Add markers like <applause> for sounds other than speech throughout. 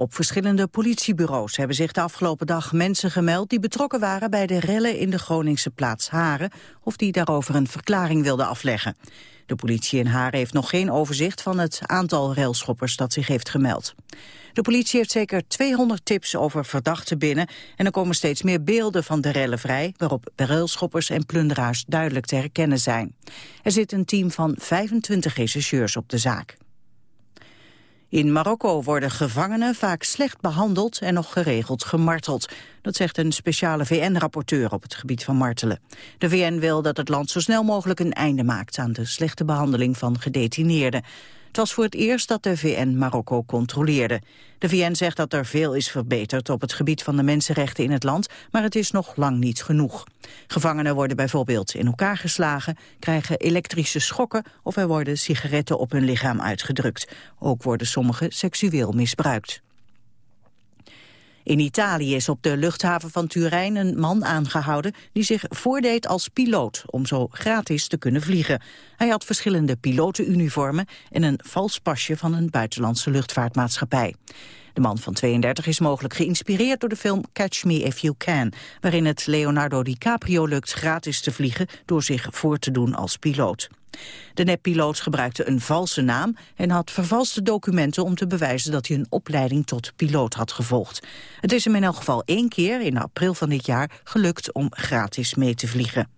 Op verschillende politiebureaus hebben zich de afgelopen dag mensen gemeld... die betrokken waren bij de rellen in de Groningse plaats Haren... of die daarover een verklaring wilden afleggen. De politie in Haren heeft nog geen overzicht van het aantal railschoppers dat zich heeft gemeld. De politie heeft zeker 200 tips over verdachten binnen... en er komen steeds meer beelden van de rellen vrij... waarop railschoppers en plunderaars duidelijk te herkennen zijn. Er zit een team van 25 rechercheurs op de zaak. In Marokko worden gevangenen vaak slecht behandeld en nog geregeld gemarteld. Dat zegt een speciale VN-rapporteur op het gebied van martelen. De VN wil dat het land zo snel mogelijk een einde maakt aan de slechte behandeling van gedetineerden. Het was voor het eerst dat de VN Marokko controleerde. De VN zegt dat er veel is verbeterd op het gebied van de mensenrechten in het land, maar het is nog lang niet genoeg. Gevangenen worden bijvoorbeeld in elkaar geslagen, krijgen elektrische schokken of er worden sigaretten op hun lichaam uitgedrukt. Ook worden sommigen seksueel misbruikt. In Italië is op de luchthaven van Turijn een man aangehouden die zich voordeed als piloot om zo gratis te kunnen vliegen. Hij had verschillende pilotenuniformen en een vals pasje van een buitenlandse luchtvaartmaatschappij. De man van 32 is mogelijk geïnspireerd door de film Catch Me If You Can, waarin het Leonardo DiCaprio lukt gratis te vliegen door zich voor te doen als piloot. De neppiloot gebruikte een valse naam en had vervalste documenten om te bewijzen dat hij een opleiding tot piloot had gevolgd. Het is hem in elk geval één keer, in april van dit jaar, gelukt om gratis mee te vliegen.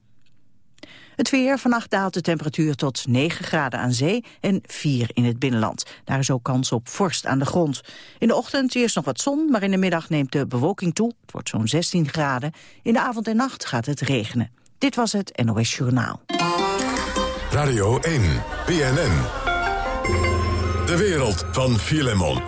Het weer, vannacht daalt de temperatuur tot 9 graden aan zee en 4 in het binnenland. Daar is ook kans op vorst aan de grond. In de ochtend eerst nog wat zon, maar in de middag neemt de bewolking toe. Het wordt zo'n 16 graden. In de avond en nacht gaat het regenen. Dit was het NOS Journaal. Radio 1, BNN. De wereld van Filemon.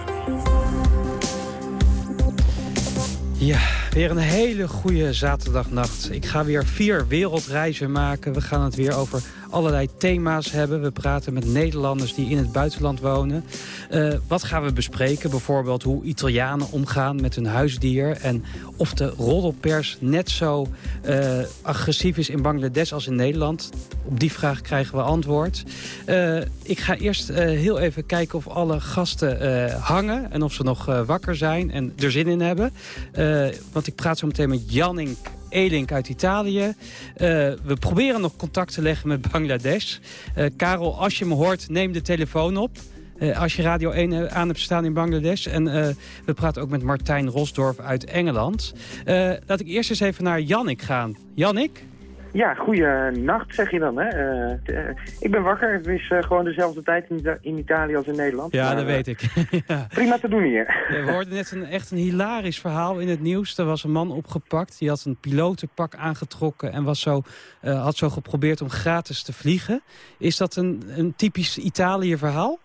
Ja, weer een hele goede zaterdagnacht. Ik ga weer vier wereldreizen maken. We gaan het weer over allerlei thema's hebben. We praten met Nederlanders die in het buitenland wonen. Uh, wat gaan we bespreken? Bijvoorbeeld hoe Italianen omgaan met hun huisdier... en of de roddelpers net zo uh, agressief is in Bangladesh als in Nederland. Op die vraag krijgen we antwoord. Uh, ik ga eerst heel even kijken of alle gasten hangen... en of ze nog wakker zijn en er zin in hebben. want ik praat zo meteen met Janning Elink uit Italië. Uh, we proberen nog contact te leggen met Bangladesh. Uh, Karel, als je me hoort, neem de telefoon op. Uh, als je Radio 1 aan hebt staan in Bangladesh. En we praten ook met Martijn Rosdorf uit Engeland. laat ik eerst eens even naar Jannik gaan. Jannik? Ja, goede nacht zeg je dan. Hè? Uh, ik ben wakker. Het is uh, gewoon dezelfde tijd in, in, Italië als in Nederland. Ja, maar, dat weet ik. <laughs> ja. Prima te doen hier. we hoorden net een, echt een hilarisch verhaal in het nieuws. Er was een man opgepakt. Die had een pilotenpak aangetrokken en was zo, had zo geprobeerd om gratis te vliegen. Is dat een, een typisch Italië verhaal?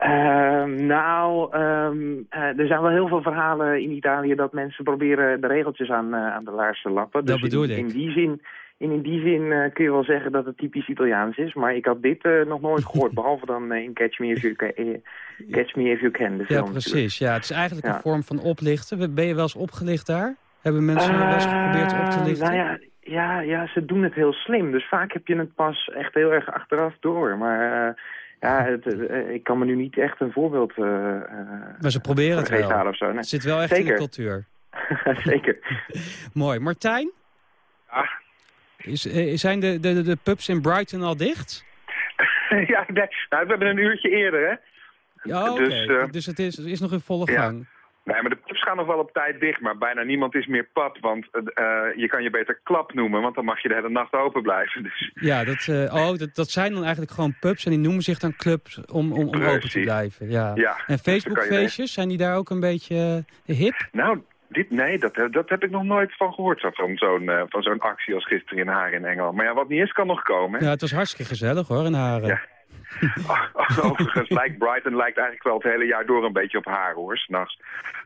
Uh, nou, um, uh, er zijn wel heel veel verhalen in Italië dat mensen proberen de regeltjes aan, uh, aan de laars te lappen. Dat dus bedoel in, ik. In die zin en in die zin uh, kun je wel zeggen dat het typisch Italiaans is. Maar ik had dit uh, nog nooit gehoord. <laughs> behalve dan uh, in Catch Me If You Can. Catch Me If You Can de film, ja, precies. Ja, het is eigenlijk ja. een vorm van oplichten. Ben je wel eens opgelicht daar? Hebben mensen wel eens geprobeerd op te lichten? Nou ja, ja, ja, ze doen het heel slim. Dus vaak heb je het pas echt heel erg achteraf door. Maar... Ja, het, ik kan me nu niet echt een voorbeeld uh, Maar ze proberen het wel. Of zo. Nee. Het zit wel echt Zeker. in de cultuur. <laughs> Zeker. <laughs> Mooi. Martijn? Ja, is, uh, zijn de, de, de pubs in Brighton al dicht? <laughs> ja, nee, nou, we hebben een uurtje eerder, hè. Ja. Okay. Dus, uh, dus het is, is nog in volle ja. gang. Nee, maar de pubs gaan nog wel op tijd dicht, maar bijna niemand is meer pub. Want uh, je kan je beter klap noemen, want dan mag je de hele nacht open blijven. Dus. Ja, dat, uh, oh, dat, dat zijn dan eigenlijk gewoon pubs en die noemen zich dan clubs om, om, om open te blijven. Ja. ja en Facebookfeestjes, zijn die daar ook een beetje hip? Nou, dit, nee, dat, dat heb ik nog nooit van gehoord, van zo'n uh, van zo'n actie als gisteren in Haren in Engeland. Maar ja, wat niet is, kan nog komen. Hè? Ja, het was hartstikke gezellig hoor, in Haren. Ja. <laughs> Overigens lijkt Brighton lijkt eigenlijk wel het hele jaar door een beetje op haar hoor, s'nachts.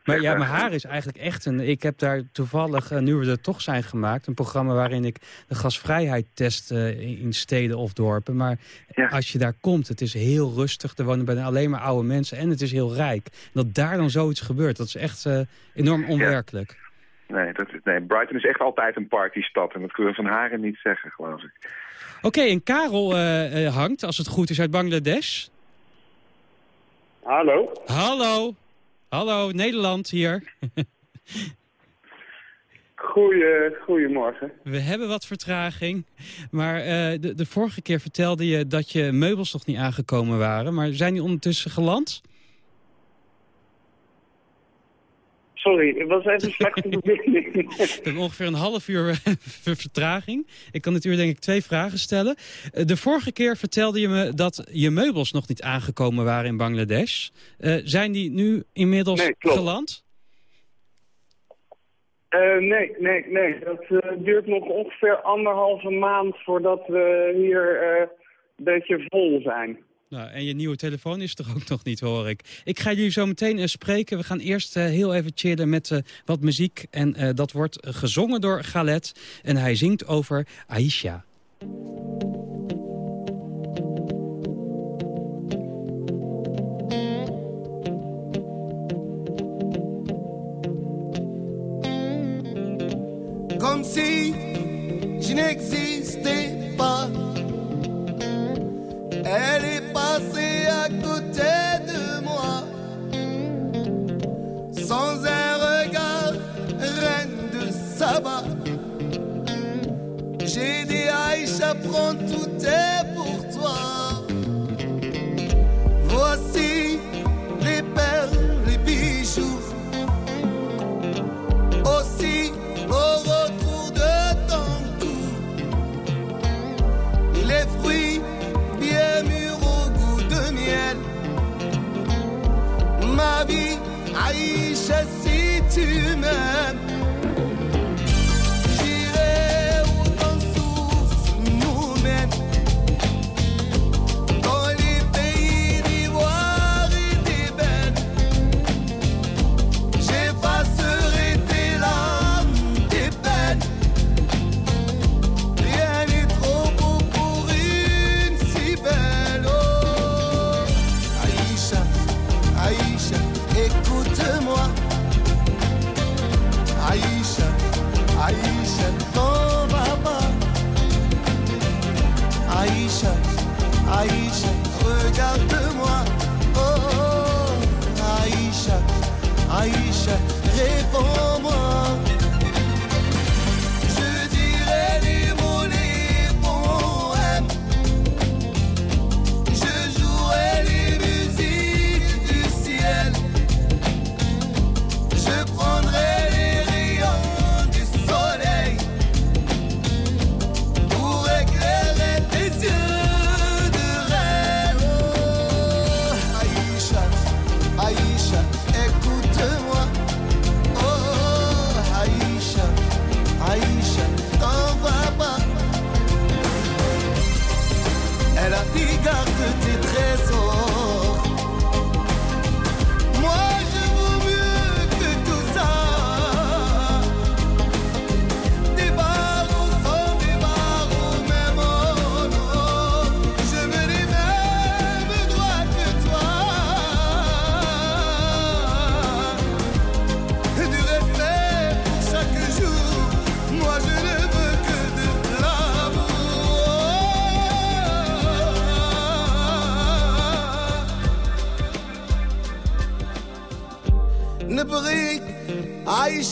Maar ja, maar haar is eigenlijk echt een... Ik heb daar toevallig, uh, nu we er toch zijn gemaakt... een programma waarin ik de gasvrijheid test uh, in steden of dorpen. Maar ja. als je daar komt, het is heel rustig. Er wonen bijna alleen maar oude mensen en het is heel rijk. Dat daar dan zoiets gebeurt, dat is echt uh, enorm onwerkelijk. Ja. Nee, dat, nee, Brighton is echt altijd een partystad. En dat kunnen we van Haren niet zeggen, geloof ik. Oké, okay, en Karel uh, uh, hangt, als het goed is, uit Bangladesh. Hallo. Hallo. Hallo, Nederland hier. <laughs> Goeie, goedemorgen. We hebben wat vertraging. Maar uh, de, de vorige keer vertelde je dat je meubels nog niet aangekomen waren. Maar zijn die ondertussen geland? Sorry, het was even slechte verbinding. <laughs> We hebben ongeveer een half uur vertraging. Ik kan natuurlijk denk ik twee vragen stellen. Uh, de vorige keer vertelde je me dat je meubels nog niet aangekomen waren in Bangladesh. Uh, zijn die nu inmiddels nee, geland? Uh, nee, nee, nee. Dat uh, duurt nog ongeveer anderhalve maand voordat we hier een beetje vol zijn. Nou, en je nieuwe telefoon is er ook nog niet, hoor ik. Ik ga jullie zo meteen spreken. We gaan eerst heel even chillen met wat muziek. En dat wordt gezongen door Galet. En hij zingt over Aisha. Aïcha, Aïcha, regarde-moi. Oh, Aïcha, Aïcha, réponds-moi.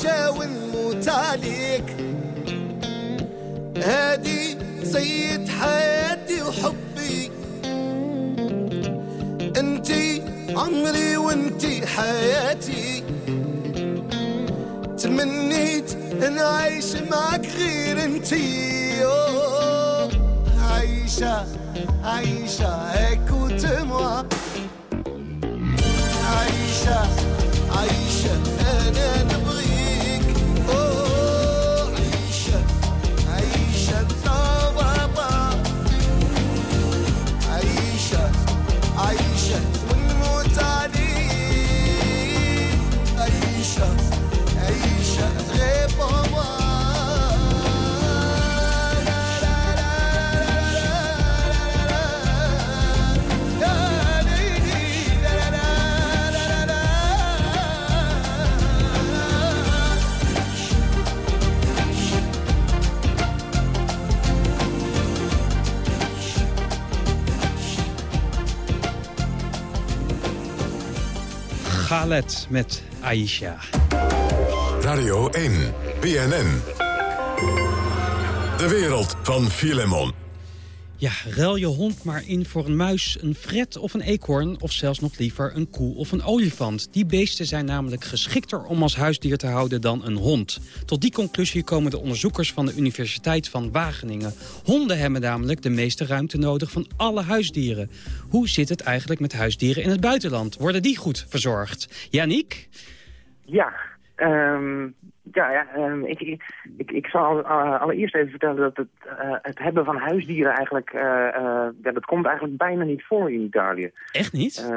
عايشة ونموت عليك هادي سيد حياتي وحبي. انتي عمري وانتي حياتي. تمنيت ان اعيش معك غير انتي. أوه، عايشة عايشة écoute-moi عايشة عايشة. Khaled met Aisha. Radio 1, BNN. De wereld van Filemon. Ja, ruil je hond maar in voor een muis, een fret of een eekhoorn... of zelfs nog liever een koe of een olifant. Die beesten zijn namelijk geschikter om als huisdier te houden dan een hond. Tot die conclusie komen de onderzoekers van de Universiteit van Wageningen. Honden hebben namelijk de meeste ruimte nodig van alle huisdieren. Hoe zit het eigenlijk met huisdieren in het buitenland? Worden die goed verzorgd? Yannick? Ja, ehm, ja, ja ehm, ik, ik, ik, ik zal uh, allereerst even vertellen dat het, uh, het hebben van huisdieren eigenlijk, uh, ja, dat komt eigenlijk bijna niet voor in Italië. Echt niet?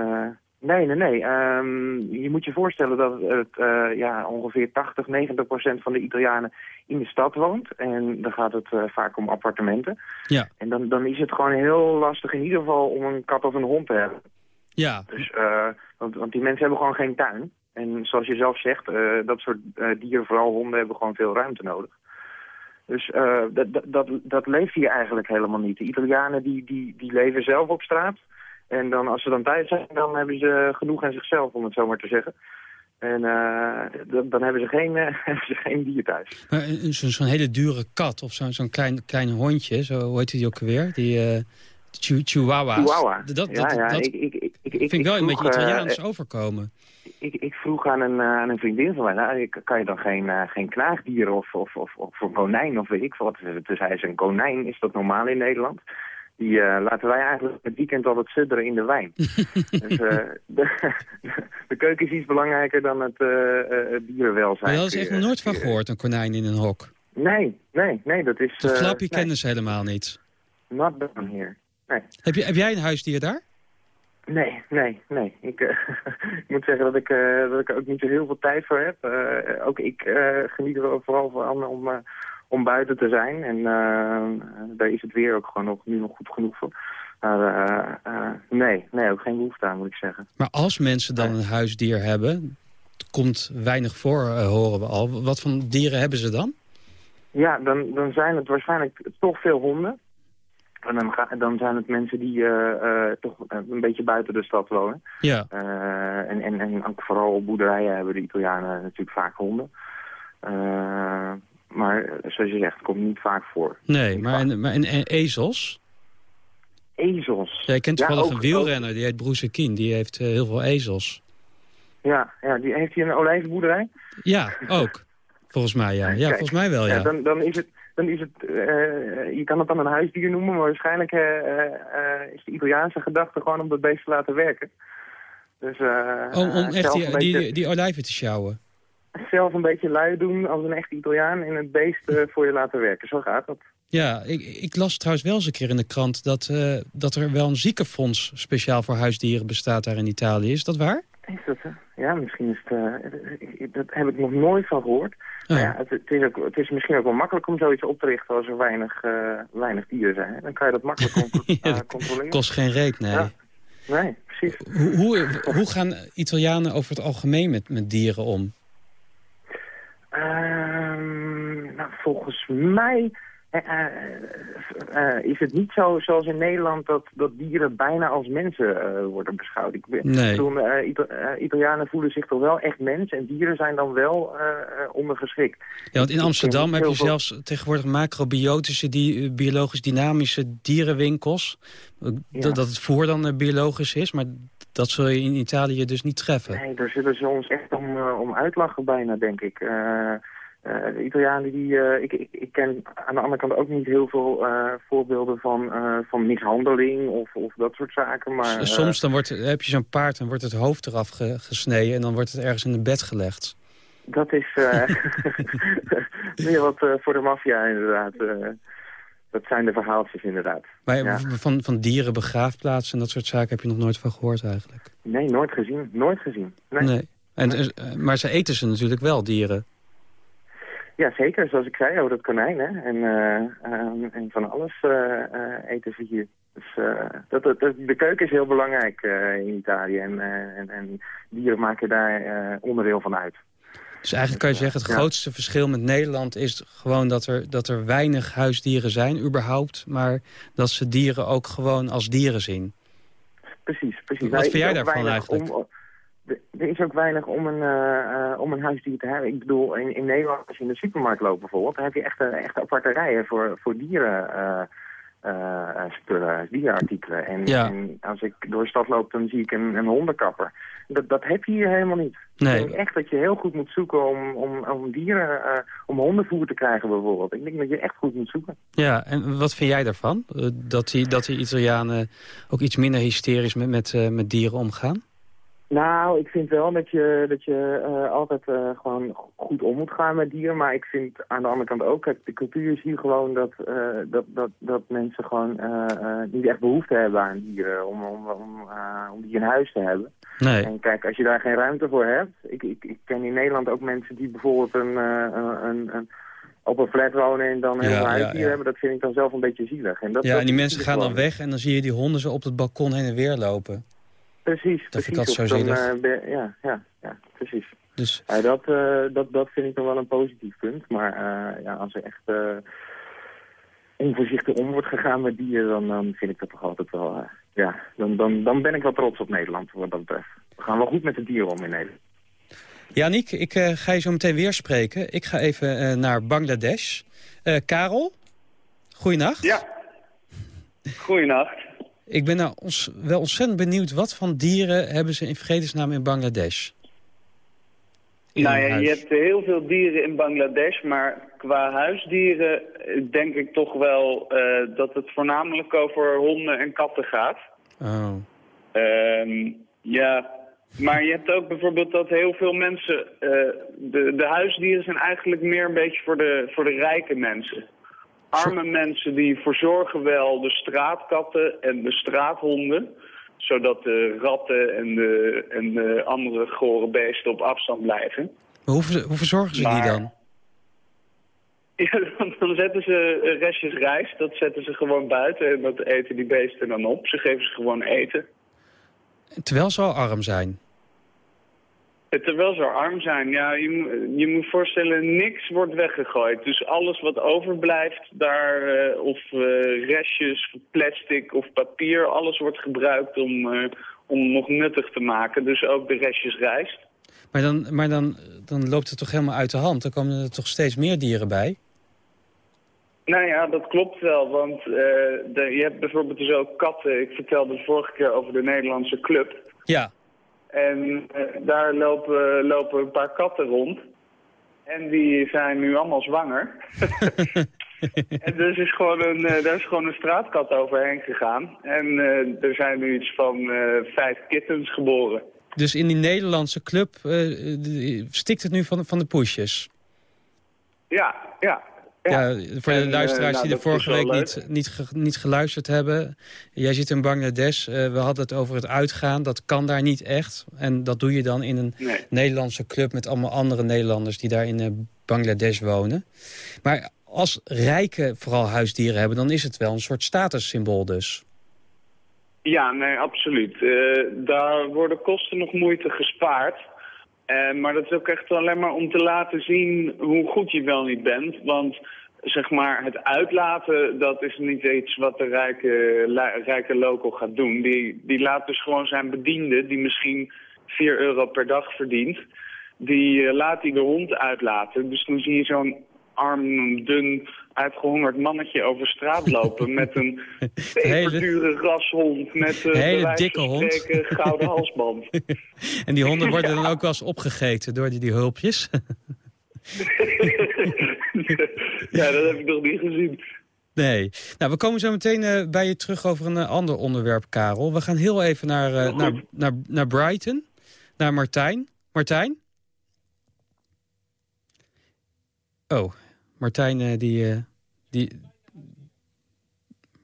nee, nee, nee. Um, je moet je voorstellen dat het ja, ongeveer 80, 90 procent van de Italianen in de stad woont. En dan gaat het vaak om appartementen. Ja. En dan, dan is het gewoon heel lastig in ieder geval om een kat of een hond te hebben. Ja. Dus, want, want die mensen hebben gewoon geen tuin. En zoals je zelf zegt, uh, dat soort uh, dieren, vooral honden, hebben gewoon veel ruimte nodig. Dus uh, dat, dat, dat leeft hier eigenlijk helemaal niet. De Italianen die, die, die leven zelf op straat. En dan, als ze dan thuis zijn, dan hebben ze genoeg aan zichzelf, om het zo maar te zeggen. En dan, dan, hebben, ze geen, <laughs> hebben ze geen dier thuis. Zo'n zo hele dure kat of zo'n zo'n klein, klein hondje, zo, hoe heet die ook alweer? Die Chihuahua. Chihuahua. Dat, dat, ja, ja. dat ik, ik, ik, vind ik wel een beetje Italiaans overkomen ik, ik vroeg aan een, uh, aan een vriendin van mij, nou, kan je dan geen, uh, geen knaagdier of, of, of, of een konijn of weet ik wat. Dus hij is een konijn, is dat normaal in Nederland? Die uh, laten wij eigenlijk het weekend altijd sudderen in de wijn. <laughs> dus de, de, keuken is iets belangrijker dan het dierenwelzijn. Maar had er echt nog nooit van gehoord, een konijn in een hok? Nee, nee, nee, dat is... Dat flapje nee. kennen ze helemaal niet. Not done here. Nee. Heb, je, heb jij een huisdier daar? Nee, nee, nee. Ik, uh, <laughs> ik moet zeggen dat ik, uh, dat ik er ook niet zo heel veel tijd voor heb. Uh, ook ik geniet er vooral van om, om buiten te zijn. En daar is het weer ook gewoon nog, nu nog goed genoeg voor. Maar nee, nee, ook geen behoefte aan, moet ik zeggen. Maar als mensen dan een huisdier hebben, komt weinig voor, horen we al. Wat voor dieren hebben ze dan? Ja, dan, dan zijn het waarschijnlijk toch veel honden. En dan, ga, dan zijn het mensen die uh, uh, toch een beetje buiten de stad wonen. Ja. Uh, en, en, en ook vooral op boerderijen hebben de Italianen natuurlijk vaak honden. maar zoals je zegt, het komt niet vaak voor. Nee, maar en, maar en, en ezels? Ezels? Ja, je kent toevallig ja, een wielrenner, die heet Bruce Kien. Die heeft heel veel ezels. Ja, ja die, heeft hij een olijvenboerderij? Ja, ook. Volgens mij, ja. Ja, Kijk, volgens mij wel, ja. ja dan, dan is het dan is het, uh, je kan het dan een huisdier noemen, maar waarschijnlijk uh, uh, is de Italiaanse gedachte gewoon om dat beest te laten werken. Dus, om, om echt die, beetje, die, die olijven te sjouwen? Zelf een beetje lui doen als een echte Italiaan en het beest voor je laten werken. Zo gaat dat. Ja, ik, ik, las trouwens wel eens een keer in de krant dat, dat er wel een ziekenfonds speciaal voor huisdieren bestaat daar in Italië. Is dat waar? Is dat? Ja, misschien is het... dat heb ik nog nooit van gehoord. Ja, het, het, is ook, het is misschien ook wel makkelijk om zoiets op te richten als er weinig, uh, weinig dieren zijn. Dan kan je dat makkelijk <laughs> ja, uh, controleren. kost geen reet, nee. Ja. Nee, precies. Hoe, hoe, hoe, gaan Italianen over het algemeen met, met dieren om? Um, nou, volgens mij uh, uh, is het niet zo zoals in Nederland dat, dat dieren bijna als mensen worden beschouwd. Ik ben, nee. Ita Italianen voelen zich toch wel echt mens en dieren zijn dan wel ondergeschikt. Ja, want in Amsterdam heb je veel... zelfs tegenwoordig macrobiotische, die, biologisch dynamische dierenwinkels. Ja. Dat, dat het voer dan biologisch is, maar dat zul je in Italië dus niet treffen. Nee, daar zullen ze ons echt om, om uitlachen bijna, denk ik. Uh, de Italianen die, uh, ik, ik, ik, ken aan de andere kant ook niet heel veel uh, voorbeelden van, van mishandeling of, of dat soort zaken. Maar, Soms dan wordt, heb je zo'n paard en wordt het hoofd eraf ge, gesneden en dan wordt het ergens in een bed gelegd. Dat is <laughs> <laughs> meer wat voor de maffia inderdaad. dat zijn de verhaaltjes inderdaad. Maar ja. van, van dieren begraafplaatsen en dat soort zaken heb je nog nooit van gehoord eigenlijk? Nee, nooit gezien. Nooit gezien. Nee. nee. En, maar ze eten ze natuurlijk wel, dieren. Ja, zeker. Zoals ik zei, over dat konijn. Hè? En, uh, um, en van alles uh, uh, eten ze hier. Dus dat, dat, de keuken is heel belangrijk in Italië. En, en, en, dieren maken daar onderdeel van uit. Dus eigenlijk kan je zeggen, het grootste verschil met Nederland is gewoon dat er, dat er weinig huisdieren zijn überhaupt. Maar dat ze dieren ook gewoon als dieren zien. Precies, precies. Wat vind jij daarvan eigenlijk? Om, er is ook weinig om een, uh, om een huisdier te hebben. Ik bedoel, in, in Nederland, als je in de supermarkt loopt bijvoorbeeld... dan heb je echt, echt aparte rijen voor, voor dieren... Uh, spullen, dierenartikelen. En, en, als ik door de stad loop, dan zie ik een, een hondenkapper. Dat, dat heb je hier helemaal niet. Nee. Ik denk echt dat je heel goed moet zoeken om, om, om dieren, uh, om hondenvoer te krijgen bijvoorbeeld. Ik denk dat je echt goed moet zoeken. Ja, en wat vind jij daarvan? Dat die, dat die Italianen ook iets minder hysterisch met, met, met dieren omgaan? Nou, ik vind wel dat je, dat je uh, altijd uh, gewoon goed om moet gaan met dieren. Maar ik vind aan de andere kant ook, kijk, de cultuur is hier gewoon dat, uh, dat, dat, dat mensen gewoon niet echt behoefte hebben aan dieren. Om, om, om, om die in huis te hebben. Nee. En kijk, als je daar geen ruimte voor hebt. Ik, ik, ik ken in Nederland ook mensen die bijvoorbeeld een, een, een op een flat wonen en dan veel huisdieren hebben, dat vind ik dan zelf een beetje zielig. En dat, ja, en die mensen gaan dan weg en dan zie je die honden zo op het balkon heen en weer lopen. Precies, dat precies. Vind ik zo uh, ja, ja, ja, precies. Dus... Uh, dat, uh, dat, dat vind ik dan wel een positief punt. Maar uh, ja, als er echt onvoorzichtig om wordt gegaan met dieren, dan, dan vind ik dat toch altijd wel... ja, dan, dan, dan ben ik wel trots op Nederland wat dat betreft. We gaan wel goed met de dieren om in Nederland. Janiek, ik ga je zo meteen weer spreken. Ik ga even naar Bangladesh. Karel, goeienacht. Ja, goeienacht. Ik ben nou ons, wel ontzettend benieuwd... wat van dieren hebben ze in vredesnaam in Bangladesh? nou ja, je hebt heel veel dieren in Bangladesh, maar qua huisdieren denk ik toch wel uh, dat het voornamelijk over honden en katten gaat. Oh. Um, ja, maar je hebt ook bijvoorbeeld dat heel veel mensen... Uh, de, de huisdieren zijn eigenlijk meer een beetje voor de, voor de rijke mensen arme mensen die verzorgen wel de straatkatten en de straathonden zodat de ratten en de, en de andere gore beesten op afstand blijven. Maar hoe, hoe verzorgen ze die dan? <laughs> Ja, dan zetten ze restjes rijst, dat zetten ze gewoon buiten en dat eten die beesten dan op. Ze geven ze gewoon eten. Terwijl ze al arm zijn? Terwijl ze arm zijn, ja, je, je moet voorstellen, niks wordt weggegooid. Dus alles wat overblijft, daar, uh, of uh, restjes, plastic of papier, alles wordt gebruikt om, uh, om nog nuttig te maken. Dus ook de restjes rijst. Maar, dan, maar dan, dan loopt het toch helemaal uit de hand? Dan komen er toch steeds meer dieren bij? Nou ja, dat klopt wel, want de, je hebt bijvoorbeeld dus ook katten. Ik vertelde de vorige keer over de Nederlandse club. Ja. En uh, daar lopen, lopen een paar katten rond. En die zijn nu allemaal zwanger. <laughs> en dus is gewoon een, uh, daar is gewoon een straatkat overheen gegaan. En uh, er zijn nu iets van vijf kittens geboren. Dus in die Nederlandse club stikt het nu van, van de poesjes? Ja, ja. Ja, voor de luisteraars nou, die de vorige week niet, niet, niet geluisterd hebben. Jij zit in Bangladesh. Uh, we hadden het over het uitgaan. Dat kan daar niet echt. En dat doe je dan in een Nederlandse club... met allemaal andere Nederlanders die daar in uh, Bangladesh wonen. Maar als rijken vooral huisdieren hebben... dan is het wel een soort statussymbool dus. Ja, nee, absoluut. Uh, daar worden kosten nog moeite gespaard... Uh, maar dat is ook echt alleen maar om te laten zien hoe goed je wel niet bent. Want zeg maar, het uitlaten, dat is niet iets wat de rijke, rijke local gaat doen. Die, die laat dus gewoon zijn bediende, die misschien 4 euro per dag verdient... die uh, laat hij de hond uitlaten. Dus dan zie je zo'n arm, dun, uitgehongerd mannetje over straat lopen... met een <laughs> peperdure rashond met een hele dikke hond. gouden <laughs> halsband. en die honden <laughs> worden dan ook wel eens opgegeten door die, die hulpjes? <laughs> ja, dat heb ik nog niet gezien. Nee. Nou, we komen zo meteen uh, bij je terug over een uh, ander onderwerp, Karel. We gaan heel even naar, uh, naar, naar, naar Brighton, naar Martijn. Martijn? Oh, Martijn, die, die,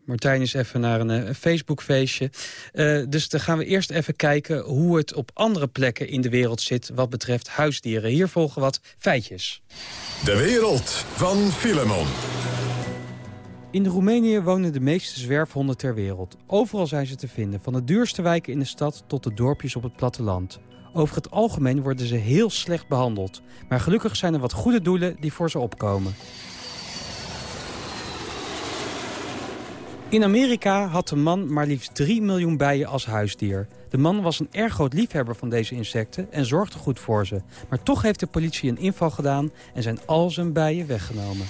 Martijn is even naar een, een Facebookfeestje. Uh, dus dan gaan we eerst even kijken hoe het op andere plekken in de wereld zit... wat betreft huisdieren. Hier volgen wat feitjes. De wereld van Filemon. In Roemenië wonen de meeste zwerfhonden ter wereld. Overal zijn ze te vinden, van de duurste wijken in de stad tot de dorpjes op het platteland. Over het algemeen worden ze heel slecht behandeld. Maar gelukkig zijn er wat goede doelen die voor ze opkomen. In Amerika had de man maar liefst 3 miljoen bijen als huisdier. De man was een erg groot liefhebber van deze insecten en zorgde goed voor ze. Maar toch heeft de politie een inval gedaan en zijn al zijn bijen weggenomen.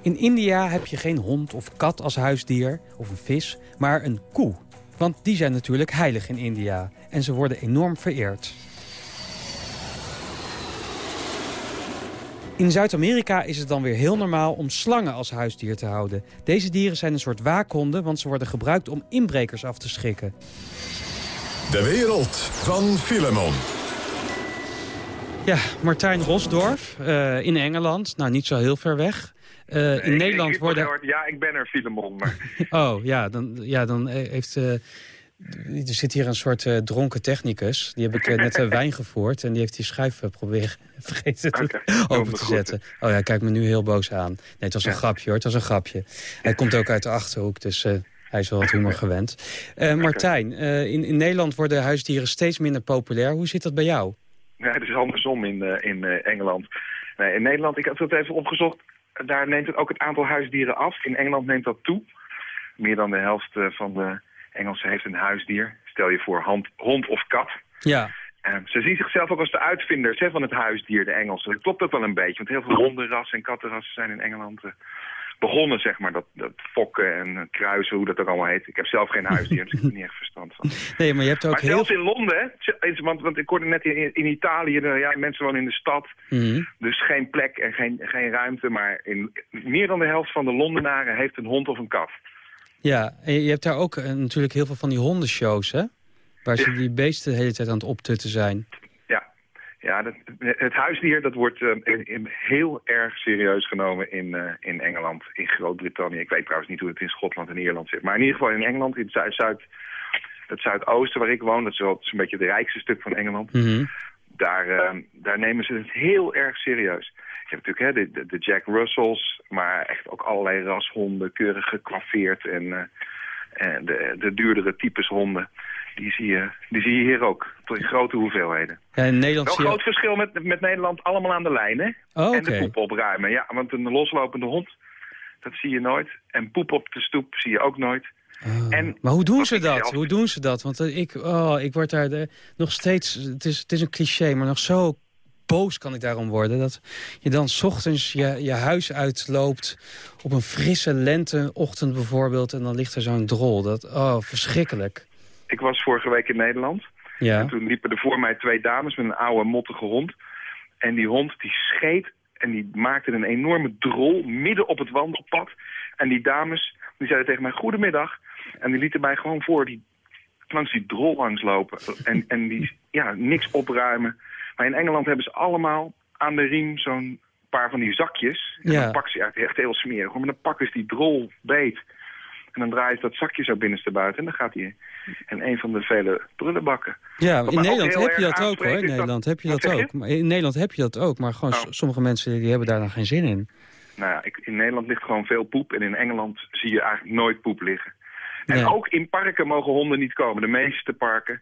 In India heb je geen hond of kat als huisdier of een vis, maar een koe. Want die zijn natuurlijk heilig in India en ze worden enorm vereerd. In Zuid-Amerika is het dan weer heel normaal om slangen als huisdier te houden. Deze dieren zijn een soort waakhonden, want ze worden gebruikt om inbrekers af te schrikken. De wereld van Filemon. Ja, Martijn Rosdorf uh, in Engeland. Nou, niet zo heel ver weg. Uh, in Ik- Nederland ik- worden... Ja, ik ben er, Filemon. Maar <laughs> Oh, ja, dan, ja, dan heeft... eh, er zit hier een soort eh, dronken technicus. Die heb ik eh, net eh, wijn gevoerd. En die heeft die schuif proberen <laughs> vergeten te, Oké, <laughs> open te zetten. Oh ja, hij kijkt me nu heel boos aan. Nee, het was een Ja. grapje hoor, het was een grapje. Hij komt ook uit de Achterhoek, dus hij is wel wat humor gewend. Martijn, in, in Nederland worden huisdieren steeds minder populair. Hoe zit dat bij jou? nee, het is andersom in, in Engeland. Nee, in Nederland, ik heb het even opgezocht, daar neemt het ook het aantal huisdieren af. In Engeland neemt dat toe. Meer dan de helft van de Engelsen heeft een huisdier. Stel je voor hand, hond of kat. Ja, Eh, ze zien zichzelf ook als de uitvinders hè, van het huisdier, de Engelsen. Dat klopt ook wel een beetje, want heel veel hondenrassen en kattenrassen zijn in Engeland eh, begonnen, zeg maar. Dat, dat fokken en kruisen, hoe dat ook allemaal heet. Ik heb zelf geen huisdier, dus ik heb er niet echt verstand van. nee, maar je hebt ook Maar heel zelfs veel... in Londen, hè, want, want ik hoorde net in, in Italië, ja, mensen wonen in de stad, Mhm. dus geen plek en geen, geen ruimte. Maar in, meer dan de helft van de Londenaren heeft een hond of een kat. Ja, en je hebt daar ook eh, natuurlijk heel veel van die hondenshows, hè? Waar ze die beesten de hele tijd aan het optutten zijn. Ja, ja dat, het huisdier dat wordt eh, in- in heel erg serieus genomen in, eh, in Engeland, in Groot-Brittannië. Ik weet trouwens niet hoe het in Schotland en Ierland zit. Maar in ieder geval in Engeland, in het, zuid, zuid, het zuidoosten waar ik woon, dat is, wel, dat is een beetje het rijkste stuk van Engeland. Mhm. Daar, daar nemen ze het heel erg serieus. Je hebt natuurlijk hè, de, de, Jack Russells, maar echt ook allerlei rashonden, keurig gekwaffeerd. En, eh, en de, de duurdere types honden, die zie, je, die zie je hier ook, tot in grote hoeveelheden. Ja, in Nederland Wel je... groot verschil met, met Nederland, allemaal aan de lijn, hè? Oh, En de poep opruimen, ja. Want een loslopende hond, dat zie je nooit. En poep op de stoep zie je ook nooit. Oh. En maar hoe doen ze dat? zelf- Hoe doen ze dat? Want eh, ik, oh, ik word daar de, nog steeds... Het is, het is een cliché, maar nog zo boos kan ik daarom worden. Dat je dan 's ochtends je, je huis uitloopt op een frisse lenteochtend bijvoorbeeld... en dan ligt er zo'n drol. Dat, oh, verschrikkelijk. Ik was vorige week in Nederland. Ja. En toen liepen er voor mij twee dames met een oude mottige hond. En die hond die scheet en die maakte een enorme drol midden op het wandelpad. En die dames die zeiden tegen mij goedemiddag. En die lieten mij gewoon voor die, langs die drol langs lopen. En, en die, ja, niks opruimen. Maar in Engeland hebben ze allemaal aan de riem zo'n paar van die zakjes. En Ja. dan pakken ze echt, echt heel smerig. Maar dan pakken ze die drol beet. En dan draaien ze dat zakje zo binnenstebuiten. En dan gaat hij in een van de vele prullenbakken. Ja, in Nederland heb je dat ook hoor. In dat- Nederland heb je dat je? ook. Maar in Nederland heb je dat ook. Maar gewoon Oh. sommige mensen die hebben daar dan geen zin in. Nou ja, ik, in Nederland ligt gewoon veel poep. En in Engeland zie je eigenlijk nooit poep liggen. En Nee. ook in parken mogen honden niet komen. De meeste parken,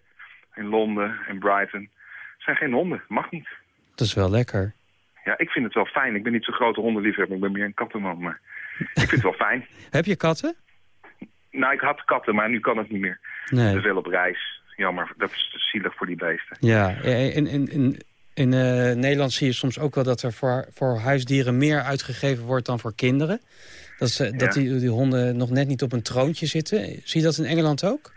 in Londen en Brighton, zijn geen honden. Mag niet. Dat is wel lekker. Ja, ik vind het wel fijn. Ik ben niet zo'n grote hondenliefhebber. Ik ben meer een kattenman. Maar ik vind het wel fijn. <laughs> Heb je katten? Nou, ik had katten, maar nu kan het niet meer. Nee. Te veel op reis. Jammer, dat is zielig voor die beesten. Ja, in, in, in, in eh, Nederland zie je soms ook wel dat er voor, voor huisdieren meer uitgegeven wordt dan voor kinderen. Dat, ze, dat die, die honden nog net niet op een troontje zitten. Zie je dat in Engeland ook?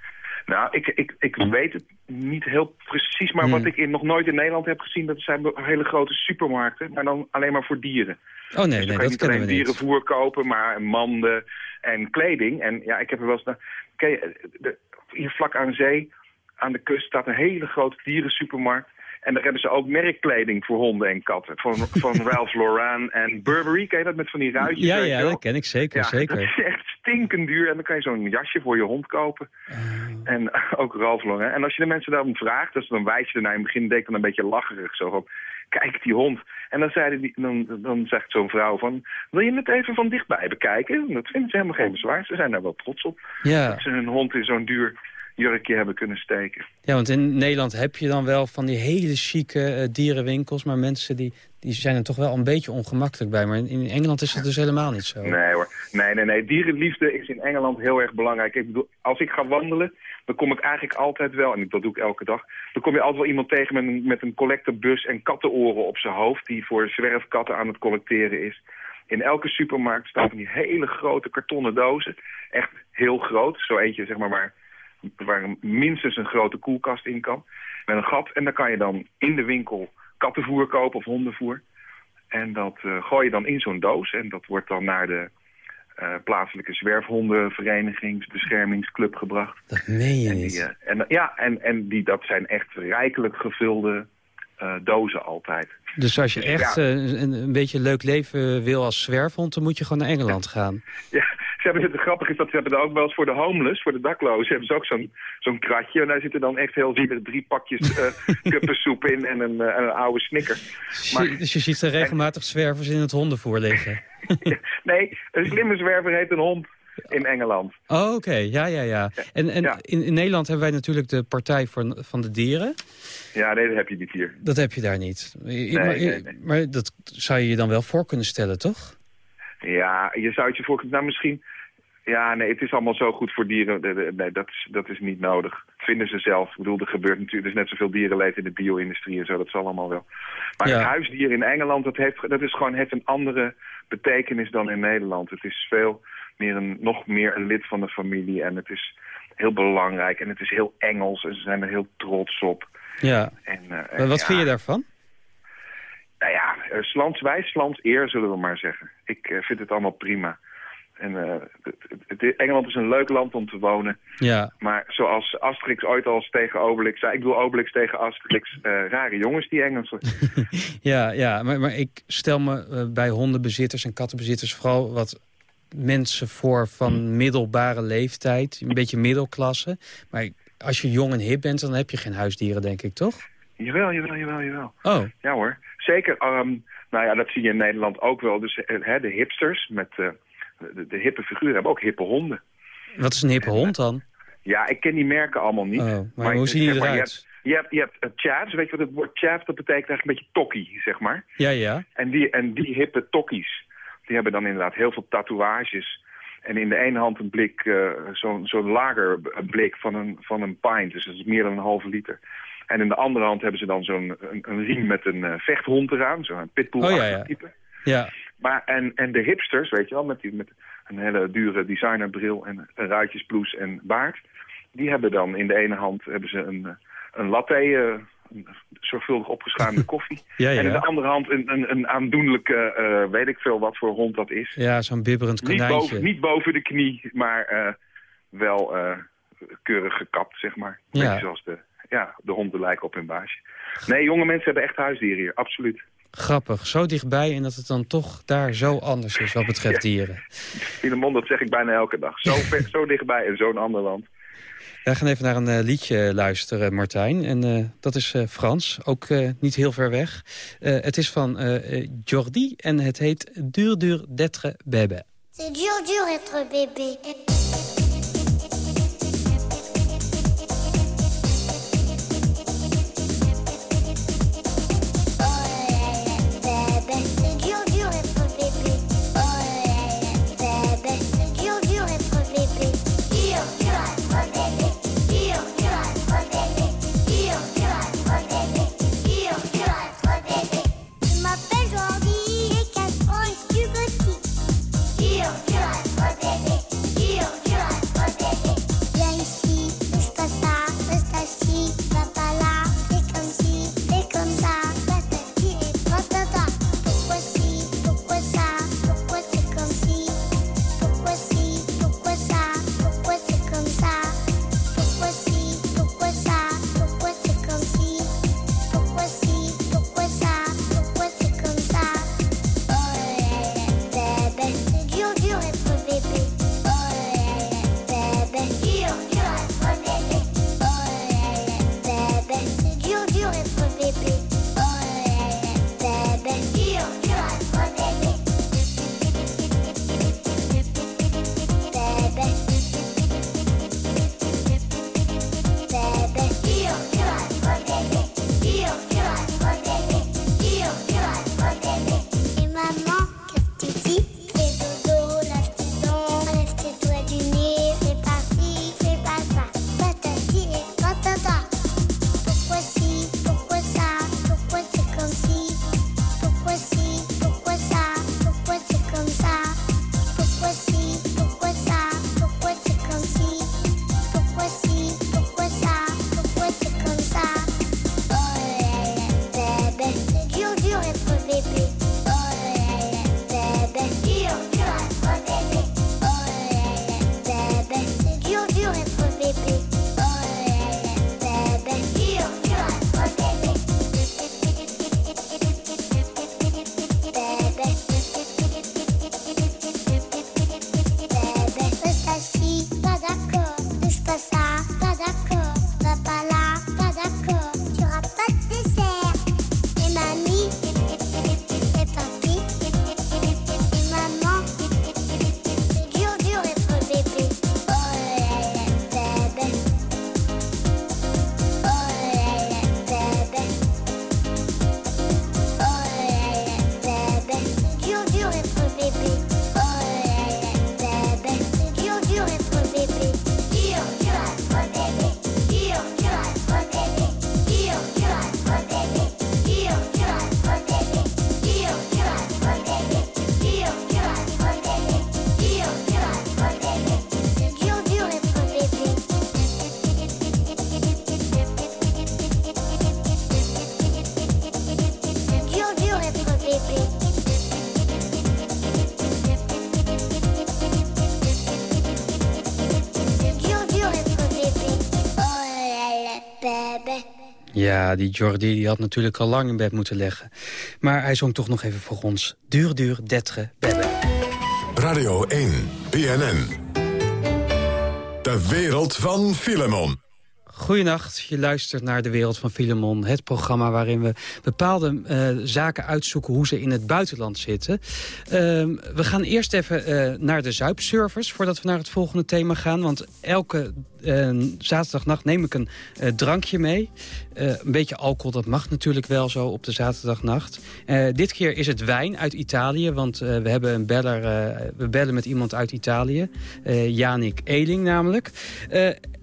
Nou, ik, ik, ik weet het niet heel precies, maar wat ik in, nog nooit in Nederland heb gezien... dat zijn hele grote supermarkten, maar dan alleen maar voor dieren. Oh nee, dus nee kan je dat niet kennen alleen we niet. dierenvoer kopen, maar manden en kleding. En ja, ik heb er wel eens... Ken je, de, hier vlak aan zee, aan de kust, staat een hele grote dierensupermarkt. En daar hebben ze ook merkkleding voor honden en katten. Van, van <laughs> Ralph Lauren en Burberry. Ken je dat met van die ruitjes? Ja, je ja, dat ken ik zeker. Ja, <laughs> zeker. dat is echt stinkend duur. En dan kan je zo'n jasje voor je hond kopen. Oh. En <laughs> ook Ralph Lauren. En als je de mensen daarom vraagt, dus dan wijs je ernaar. In het begin deed ik dan een beetje lacherig. Zo van, kijk die hond. En dan, zeiden die, dan, dan zegt zo'n vrouw van, wil je het even van dichtbij bekijken? Dat vinden ze helemaal geen bezwaar. Ze zijn daar wel trots op. Ja, Dat ze hun hond in zo'n duur jurkje hebben kunnen steken. Ja, want in Nederland heb je dan wel van die hele chique eh, dierenwinkels... maar mensen die, die zijn er toch wel een beetje ongemakkelijk bij. Maar in, Engeland is dat dus helemaal niet zo. Nee hoor, nee, nee, nee. Dierenliefde is in Engeland heel erg belangrijk. Ik bedoel, als ik ga wandelen, dan kom ik eigenlijk altijd wel... en dat doe ik elke dag... dan kom je altijd wel iemand tegen met een, met een collectebus en kattenoren op zijn hoofd... die voor zwerfkatten aan het collecteren is... In elke supermarkt staan die hele grote kartonnen dozen. Echt heel groot. Zo eentje zeg maar waar, waar minstens een grote koelkast in kan. Met een gat. En dan kan je dan in de winkel kattenvoer kopen of hondenvoer. En dat uh, gooi je dan in zo'n doos. En dat wordt dan naar de uh, plaatselijke zwerfhondenverenigings, beschermingsclub gebracht. Dat meen je en niet. die, uh, en, ja, en, en die, dat zijn echt rijkelijk gevulde dozen altijd. Dus als je echt ja. een, een, beetje leuk leven wil als zwerfhond... dan moet je gewoon naar Engeland gaan. Ja, hebben het grappig is dat ze hebben er ook wel eens voor de homeless, voor de daklozen... hebben ze ook zo'n zo'n kratje. En daar zitten dan echt heel zielig drie pakjes uh, <laughs> kuppensoep in en een, uh, een oude snicker. Maar, dus je ziet er regelmatig zwervers in het hondenvoer liggen? <laughs> nee, een slimme zwerver heet een hond in Engeland. Oh, oké. Okay. Ja, ja, ja. En, en ja. In, in, Nederland hebben wij natuurlijk de Partij voor, van de Dieren. Ja, nee, dat heb je niet hier. Dat heb je daar niet. Nee, maar, nee, nee. maar dat zou je je dan wel voor kunnen stellen, toch? Ja, je zou het je voor kunnen... Nou, misschien... Ja, nee, het is allemaal zo goed voor dieren. Nee, dat is, dat is niet nodig. Vinden ze zelf. Ik bedoel, er gebeurt natuurlijk... Er is net zoveel dierenleed in de bio-industrie en zo. Dat zal allemaal wel. Maar ja. een huisdier in Engeland, dat, heeft, dat is gewoon, heeft een andere betekenis dan in Nederland. Het is veel meer een, nog meer een lid van de familie. En het is heel belangrijk. En het is heel Engels. En ze zijn er heel trots op. Ja. En, uh, maar wat ja, vind je daarvan? Nou ja, uh, slandswijs, slands eer, zullen we maar zeggen. Ik uh, vind het allemaal prima. En het, het, Engeland is een leuk land om te wonen. Ja. Maar zoals Asterix ooit al tegen Obelix zei... ik bedoel Obelix tegen Asterix, rare jongens die Engelsen. <laughs> ja, ja maar, maar ik stel me bij hondenbezitters en kattenbezitters... vooral wat mensen voor van middelbare leeftijd. Een beetje middelklasse. Maar als je jong en hip bent, dan heb je geen huisdieren, denk ik, toch? Jawel, jawel, jawel, jawel. Oh. Ja hoor, zeker. Um, nou ja, dat zie je in Nederland ook wel. Dus hè, de hipsters met uh, de, de hippe figuren hebben ook hippe honden. Wat is een hippe hond dan? Ja, ik ken die merken allemaal niet. Oh, maar, maar hoe zien die eruit? Je hebt, je hebt, je hebt chavs, weet je wat het woord chav, dat betekent eigenlijk een beetje tokkie, zeg maar. Ja, ja. En die, en die hippe tokkies, die hebben dan inderdaad heel veel tatoeages. En in de ene hand een blik, uh, zo'n zo lager blik van een, van een pint. Dus dat is meer dan een halve liter. En in de andere hand hebben ze dan zo'n een, een riem met een uh, vechthond eraan. Zo'n pitbull oh, ja, ja. type. Ja. Maar, en, en de hipsters, weet je wel, met, die, met een hele dure designerbril en een ruitjesblouse en baard. Die hebben dan in de ene hand hebben ze een, een latte... Uh, een zorgvuldig opgeschuimde <laughs> koffie. ja, ja. En in de andere hand een, een, een aandoenlijke, uh, weet ik veel wat voor hond dat is. Ja, zo'n bibberend konijntje. Niet boven, niet boven de knie, maar uh, wel uh, keurig gekapt, zeg maar. Ja. Beetje zoals de, ja, de honden lijken op hun baasje. Nee, jonge mensen hebben echt huisdieren hier, absoluut. Grappig, zo dichtbij en dat het dan toch daar zo anders is wat betreft ja. dieren. In de mond, dat zeg ik bijna elke dag. Zo, ver, zo dichtbij in zo'n ander land. We gaan even naar een uh, liedje luisteren, Martijn. En uh, dat is uh, Frans, ook niet heel ver weg. het is van Jordi en het heet Dur dur d'être bébé. C'est dur dur être bébé. Ja, die Jordi die had natuurlijk al lang in bed moeten leggen. Maar hij zong toch nog even voor ons. Duur, duur, detre, bebbe. Radio 1, BNN. De wereld van Filemon. Goedenacht, je luistert naar De Wereld van Filemon. Het programma waarin we bepaalde uh, zaken uitzoeken hoe ze in het buitenland zitten. Uh, we gaan eerst even uh, naar de zuipservice voordat we naar het volgende thema gaan. Want elke zaterdagnacht neem ik een drankje mee. een beetje alcohol, dat mag natuurlijk wel zo op de zaterdagnacht. dit keer is het wijn uit Italië, want we hebben een beller, we bellen met iemand uit Italië. Janik Eling namelijk.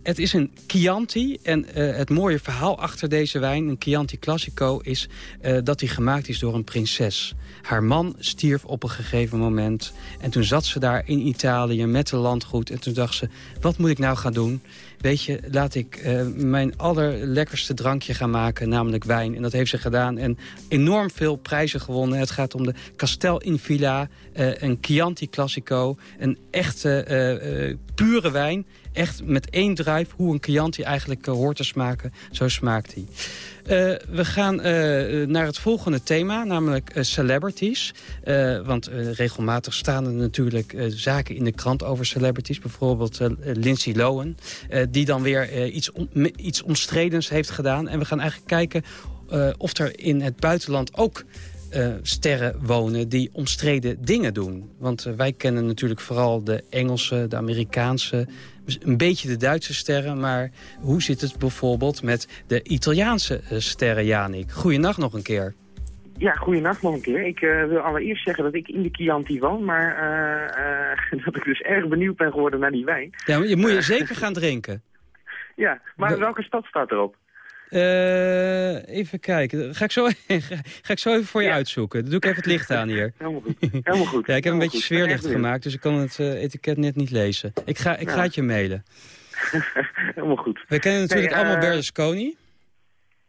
Het is een Chianti en uh, het mooie verhaal achter deze wijn, een Chianti Classico, is uh, dat hij gemaakt is door een prinses. Haar man stierf op een gegeven moment en toen zat ze daar in Italië met de landgoed en toen dacht ze, wat moet ik nou gaan doen? Weet je, laat ik uh, mijn allerlekkerste drankje gaan maken, namelijk wijn. En dat heeft ze gedaan en enorm veel prijzen gewonnen. Het gaat om de Castel in Villa, een Chianti Classico, een echte pure wijn echt met één druif hoe een Chianti eigenlijk uh, hoort te smaken. Zo smaakt hij. Uh, we gaan uh, naar het volgende thema, namelijk celebrities. want regelmatig staan er natuurlijk zaken in de krant over celebrities. Bijvoorbeeld Lindsay Lohan, die dan weer iets, iets omstredens heeft gedaan. En we gaan eigenlijk kijken of er in het buitenland ook sterren wonen die omstreden dingen doen. Want wij kennen natuurlijk vooral de Engelse, de Amerikaanse... een beetje de Duitse sterren, maar hoe zit het bijvoorbeeld met de Italiaanse uh, sterren, Janik? Goeienacht nog een keer. Ja, goeienacht nog een keer. Ik wil allereerst zeggen dat ik in de Chianti woon, maar <laughs> dat ik dus erg benieuwd ben geworden naar die wijn. Ja, je moet <laughs> je zeker gaan drinken. Ja, maar welke stad staat erop? Uh, even kijken. Ga ik zo, <laughs> ga ik zo even voor je uitzoeken. Dan doe ik even het licht aan hier. Helemaal goed. Helemaal goed. <laughs> ja, ik heb een beetje sfeerlicht gemaakt, dus ik kan het uh, etiket net niet lezen. Ik ga, ik ga het je mailen. <laughs> Helemaal goed. We kennen natuurlijk Nee, uh, allemaal Berlusconi.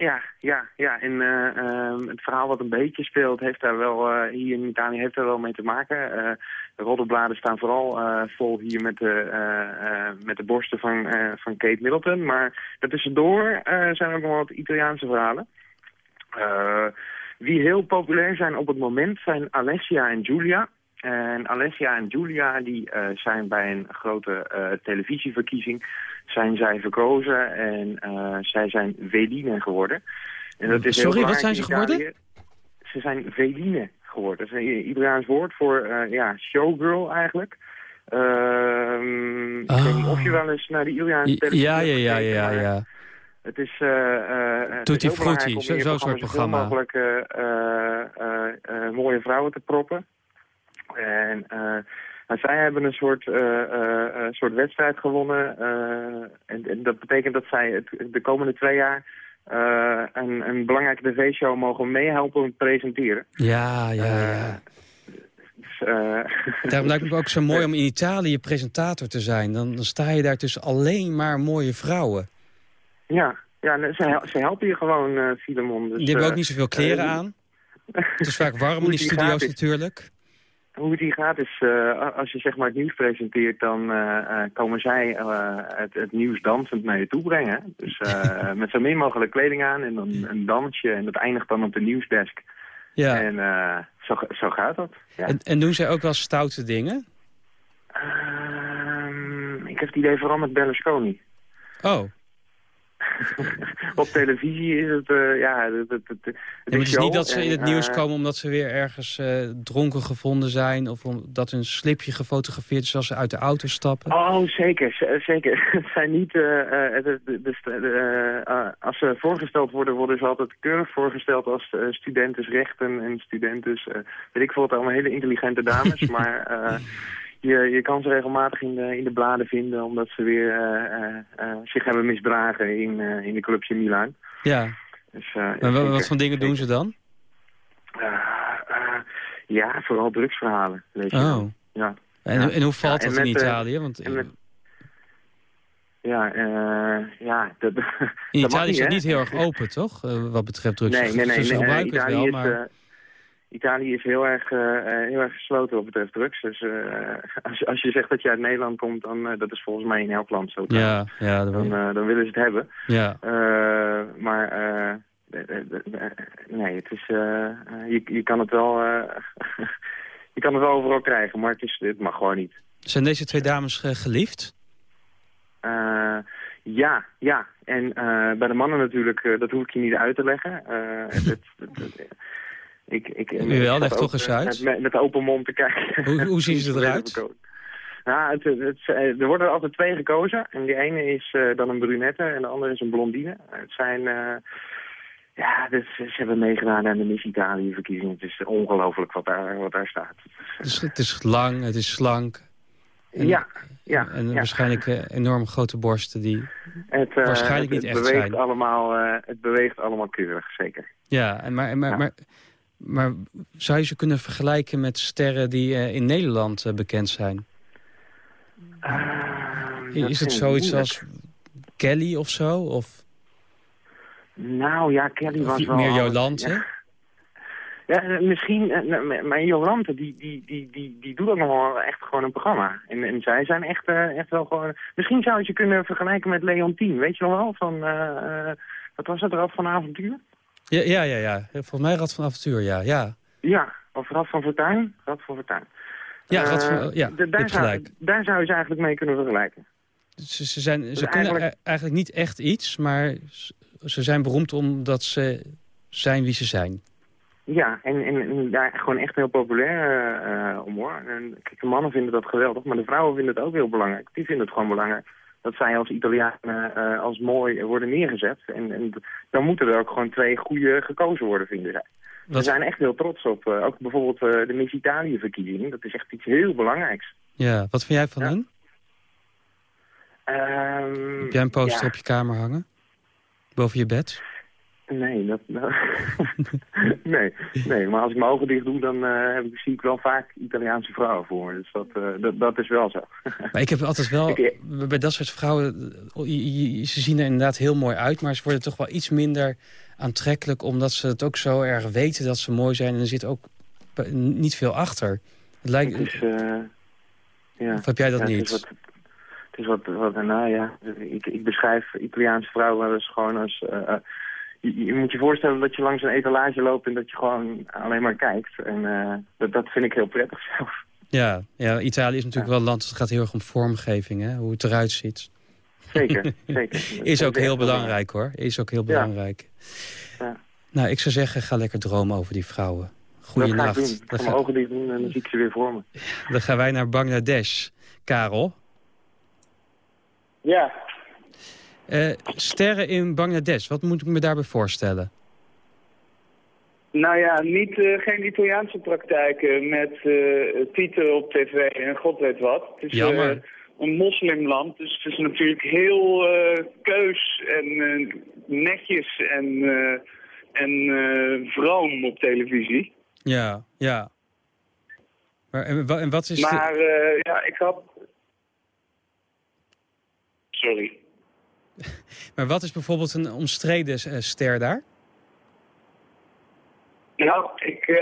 Ja, ja, ja. En uh, het verhaal wat een beetje speelt, heeft daar wel, uh, hier in Italië heeft daar wel mee te maken. Uh, de roddelbladen staan vooral vol hier met de, met de borsten van, van Kate Middleton. Maar daartussendoor zijn er ook nog wat Italiaanse verhalen. wie heel populair zijn op het moment zijn Alessia en Giulia. En Alessia en Giulia die zijn bij een grote televisieverkiezing zijn zij verkozen en uh, zij zijn veline geworden. En dat is Sorry, wat zijn ze geworden? Ze zijn veline geworden. Dat is een Italiaans woord voor uh, ja, showgirl eigenlijk. Uh, oh. Ik weet niet of je wel eens naar de Italiaanse televisie Ja, ja, ja, ja, ja, ja. Het is, uh, Tutti Frutti, zo'n zo soort programma. Om mogelijk mooie vrouwen te proppen. En... Maar zij hebben een soort, uh, uh, soort wedstrijd gewonnen. En, en, dat betekent dat zij het, de komende twee jaar een, een belangrijke tv-show mogen meehelpen presenteren. Ja, ja, ja. Dus, Daarom lijkt <laughs> het me ook zo mooi om in Italië presentator te zijn. Dan, dan sta je daar tussen alleen maar mooie vrouwen. Ja, ja ze, ze helpen je gewoon, Filemon. Dus, Die hebben ook niet zoveel kleren aan. Het is vaak warm in <laughs> die studio's natuurlijk. Hoe het hier gaat is, uh, als je zeg maar het nieuws presenteert, dan uh, uh, komen zij het, het, nieuws dansend naar je toe brengen. Dus <laughs> met zo min mogelijk kleding aan en dan een dansje en dat eindigt dan op de nieuwsdesk. Ja. En zo, zo gaat dat. Ja. En, en, doen zij ook wel stoute dingen? Ehm, ik heb het idee vooral met Berlusconi. Oh. <laughs> op televisie is het, uh, ja... Het, het, het, het ja, is niet dat ze in het en, nieuws komen omdat ze weer ergens uh, dronken gevonden zijn... of omdat hun slipje gefotografeerd is als ze uit de auto stappen? Oh, zeker. zeker. <laughs> Het zijn niet... Uh, de, de, de, als ze voorgesteld worden, worden ze altijd keurig voorgesteld als studentensrechten en studentes... weet ik veel, allemaal hele intelligente dames, <laughs> maar je, je kan ze regelmatig in de, in de bladen vinden... omdat ze weer uh, uh, zich hebben misdragen in, in de clubs in Milaan. Ja. Dus, maar wat, wat voor dingen doen ze dan? ja, vooral drugsverhalen. Weet je oh. Ja. En, ja. en hoe valt ja, dat <laughs> in Italië? Want, met, ja, ja dat, in Italië is het niet, heel erg open, toch? wat betreft drugs. Nee, nee, nee. Nee, wel, is. Italië is heel erg, uh, heel erg gesloten wat betreft drugs. Dus uh, <laughs> als, als je zegt dat je uit Nederland komt, dan uh, dat is volgens mij in elk land zo. Ja, ja, dan, dan willen ze het hebben. Ja. maar eh, nee, het is, eh, eh, je, je kan het wel, eh, <laughs> je kan het wel overal krijgen, maar het, is, het mag gewoon niet. Zijn deze twee dames eh, geliefd? Eh, ja, ja. En eh, bij de mannen natuurlijk, eh, dat hoef ik je niet uit te leggen. Eh, het, het, het- het- ik, ik, U wel, leg toch eens eh, uit. Met, met open mond te kijken. Hoe, hoe zien ze <laughs> eruit? Nou, het, het, eh, er worden er altijd twee gekozen. En die ene is eh, dan een brunette en de andere is een blondine. Het zijn... ja, dus, ze hebben meegedaan aan de Miss Italië-verkiezingen. Het is ongelooflijk wat daar, wat daar staat. Het is, het is lang, het is slank. En- ja, ja. En ja. waarschijnlijk enorm grote borsten die... Het, waarschijnlijk het, niet het echt beweegt zijn. Allemaal, het beweegt allemaal keurig, zeker. Ja, en maar, maar, Ja. maar, maar zou je ze kunnen vergelijken met sterren die eh, in Nederland eh, bekend zijn? Dat is het zoiets moeilijk. als Kelly of zo? Of, Nou ja, Kelly of was wel... meer Jolante? Ja, Ja, eh, misschien, maar Jolante, die, die, die, die, die doet ook nog wel echt gewoon een programma. En, en zij zijn echt, echt wel gewoon... Misschien zou je ze kunnen vergelijken met Leontien, weet je nog wel? Van, wat was het, Rad van Avontuur? Ja, ja, ja, ja. Volgens mij Rad van Avontuur, ja. Ja, Ja, of Rad van Fortuin? Rad van Fortuin. ja, Rad van, Eh, ja daar, zou, daar zou je ze eigenlijk mee kunnen vergelijken. Ze, ze, zijn, ze Dus kunnen eigenlijk- eigenlijk niet echt iets, maar ze- ze zijn beroemd omdat ze zijn wie ze zijn. Ja, en, en, en daar gewoon echt heel populair eh, eh, om hoor. En, kijk, de mannen vinden dat geweldig, maar de vrouwen vinden het ook heel belangrijk. Die vinden het gewoon belangrijk dat zij als Italianen eh, als mooi worden neergezet. En, en dan moeten er ook gewoon twee goede gekozen worden, vinden zij. We zijn echt heel trots op. eh, ook bijvoorbeeld eh, de Miss Italië-verkiezing. Dat is echt iets heel belangrijks. ja, wat vind jij van Ja. hen? Ehm, Heb jij een poster ja, op je kamer hangen? Boven je bed? Nee, dat, <laughs> dat- nee, nee, maar als ik mijn ogen dicht doe, dan eh, heb ik, zie ik wel vaak Italiaanse vrouwen voor. Dus dat, eh, dat, dat is wel zo. <laughs> Maar ik heb altijd wel, Ik- bij dat soort vrouwen, eh, ze zien er inderdaad heel mooi uit, maar ze worden toch wel iets minder aantrekkelijk, omdat ze het ook zo erg weten dat ze mooi zijn en er zit ook niet veel achter. Het lijkt, Het is, ja. of heb jij dat Ja, niet? Het is wat, het is wat, wat nou ja, ik, ik beschrijf Italiaanse vrouwen wel eens gewoon als... je, je moet je voorstellen dat je langs een etalage loopt en dat je gewoon alleen maar kijkt. En eh, dat, dat vind ik heel prettig <laughs> zelf. Ja, ja, Italië is natuurlijk wel een land, het gaat heel erg om vormgeving, hè? hoe het eruit ziet. Zeker, <laughs> zeker. Is ook heel belangrijk hoor, is ook heel belangrijk. Ja. Nou, ik zou zeggen, ga lekker dromen over die vrouwen. Dat ga Goeienacht. ik doen. Ik Dan, ga mijn ga- ogen dicht doen en dan zie ik ze weer voor me. dan gaan wij naar Bangladesh. Karel, Ja, eh, sterren in Bangladesh, wat moet ik me daarbij voorstellen? nou ja, niet, eh, geen Italiaanse praktijken met eh tieten op tv en god weet wat. Het is Jammer. eh, een moslimland, dus het is natuurlijk heel keus en netjes en, en vroom op televisie. Ja, ja. Maar, en, wa- en wat is... Maar ja, ik had... Sorry. <laughs> maar wat is bijvoorbeeld een omstreden eh, ster daar? Nou, ik, eh,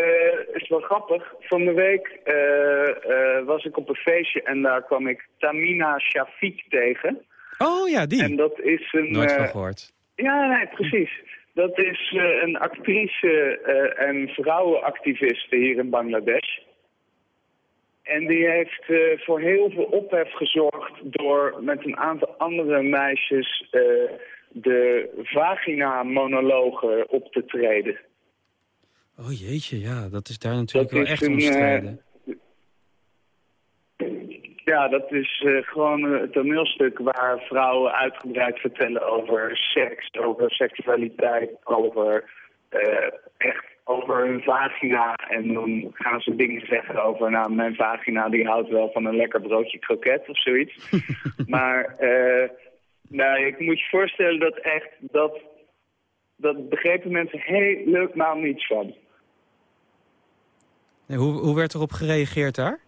het is wel grappig. Van de week eh, eh, was ik op een feestje en daar kwam ik Tamina Shafiq tegen. Oh ja, die. En dat is een... Nooit van eh, gehoord. ja, nee, precies. Dat is eh, een actrice eh, en vrouwenactiviste hier in Bangladesh. En die heeft eh, voor heel veel ophef gezorgd door met een aantal andere meisjes eh, de vagina-monologen op te treden. Oh jeetje, ja, dat is daar natuurlijk Dat wel echt een, omstreden. Ja, dat is eh, gewoon een toneelstuk waar vrouwen uitgebreid vertellen over seks, over seksualiteit, over eh, echt over hun vagina. En dan gaan ze dingen zeggen over, nou, mijn vagina die houdt wel van een lekker broodje kroket of zoiets. <laughs> maar eh, nou, ik moet je voorstellen dat echt, dat, dat begrepen mensen helemaal niets van. Nee, hoe, hoe werd erop gereageerd daar?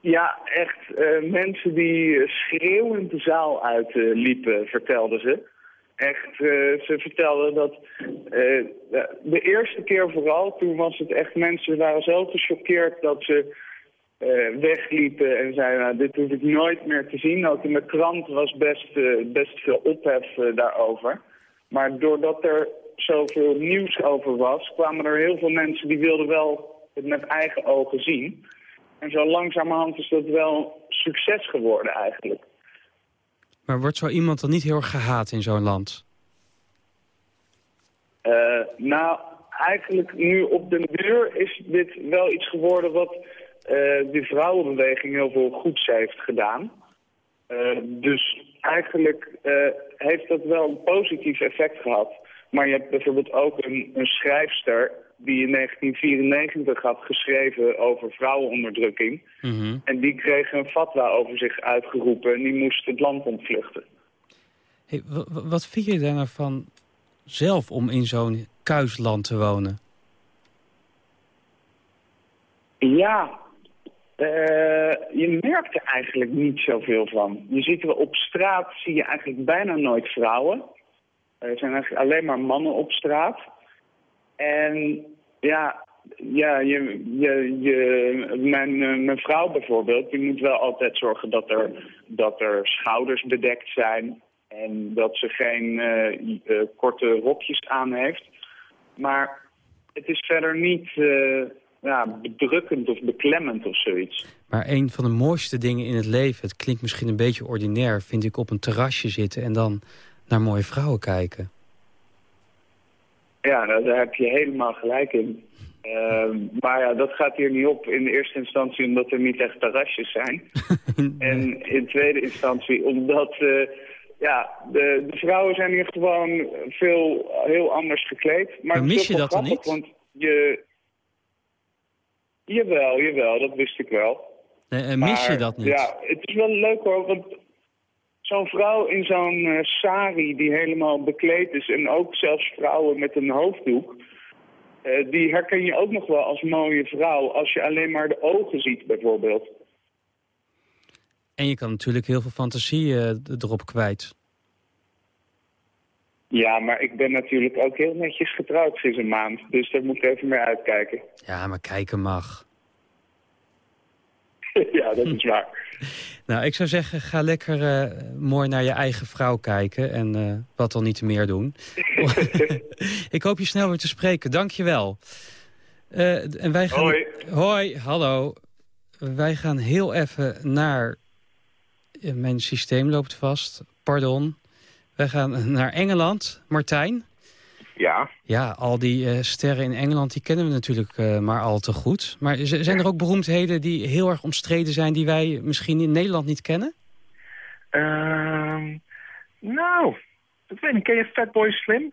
Ja, echt eh, mensen die schreeuwend de zaal uit eh, liepen, vertelden ze. Echt, eh, ze vertelden dat eh, de- eerste keer vooral, toen was het echt, mensen waren zo gechoqueerd dat ze eh, wegliepen en zeiden, nou, dit hoef ik nooit meer te zien. Ook in de krant was best, best veel ophef daarover. Maar doordat er zoveel nieuws over was, kwamen er heel veel mensen die wilden wel het met eigen ogen zien. En zo langzamerhand is dat wel succes geworden eigenlijk. Maar wordt zo iemand dan niet heel erg gehaat in zo'n land? Uh, nou, eigenlijk nu op den duur is dit wel iets geworden wat uh, de vrouwenbeweging heel veel goeds heeft gedaan. Uh, dus eigenlijk heeft dat wel een positief effect gehad. Maar je hebt bijvoorbeeld ook een, een schrijfster die in 1994 had geschreven over vrouwenonderdrukking. Mhm. En die kreeg een fatwa over zich uitgeroepen en die moest het land ontvluchten. Hey, wat vind je daar nou van zelf om in zo'n kuisland te wonen? Ja, uh, je merkt er eigenlijk niet zoveel van. Je ziet er op straat, zie je eigenlijk bijna nooit vrouwen. Er zijn eigenlijk alleen maar mannen op straat. En ja, ja je, je, eh, mijn vrouw bijvoorbeeld, die moet wel altijd zorgen dat er, dat er schouders bedekt zijn. En dat ze geen uh, uh, korte rokjes aan heeft. Maar het is verder niet ja, bedrukkend of beklemmend of zoiets. Maar een van de mooiste dingen in het leven, het klinkt misschien een beetje ordinair... vind ik op een terrasje zitten en dan naar mooie vrouwen kijken. Ja, nou, daar heb je helemaal gelijk in. Uh, maar ja, dat gaat hier niet op in de eerste instantie omdat er niet echt terrasjes zijn. <laughs> en in tweede instantie omdat uh, ja, de, de, vrouwen zijn hier gewoon veel heel anders gekleed. Maar, maar mis je dat dan niet? Want je... Jawel, jawel, dat wist ik wel. En mis maar, je dat niet? Ja, het is wel leuk hoor, want zo'n vrouw in zo'n uh, sari die helemaal bekleed is... en ook zelfs vrouwen met een hoofddoek... Uh, die herken je ook nog wel als mooie vrouw... als je alleen maar de ogen ziet bijvoorbeeld. En je kan natuurlijk heel veel fantasie uh, erop kwijt. Ja, maar ik ben natuurlijk ook heel netjes getrouwd sinds een maand. Dus daar moet ik even mee uitkijken. Ja, maar kijken mag. <laughs> ja, dat is waar. Nou, ik zou zeggen, ga lekker uh, mooi naar je eigen vrouw kijken en uh, wat dan niet meer doen. <laughs> ik hoop je snel weer te spreken. Dank je wel. Uh, en wij gaan... Hoi. Hoi, hallo. Wij gaan heel even naar... Mijn systeem loopt vast. Pardon. Wij gaan naar Engeland. Martijn. Ja. Ja, al die uh, sterren in Engeland, die kennen we natuurlijk uh, maar al te goed. Maar zijn er ook beroemdheden die heel erg omstreden zijn... die wij misschien in Nederland niet kennen? Uh, nou, dat weet ik. Ken je Fatboy Slim?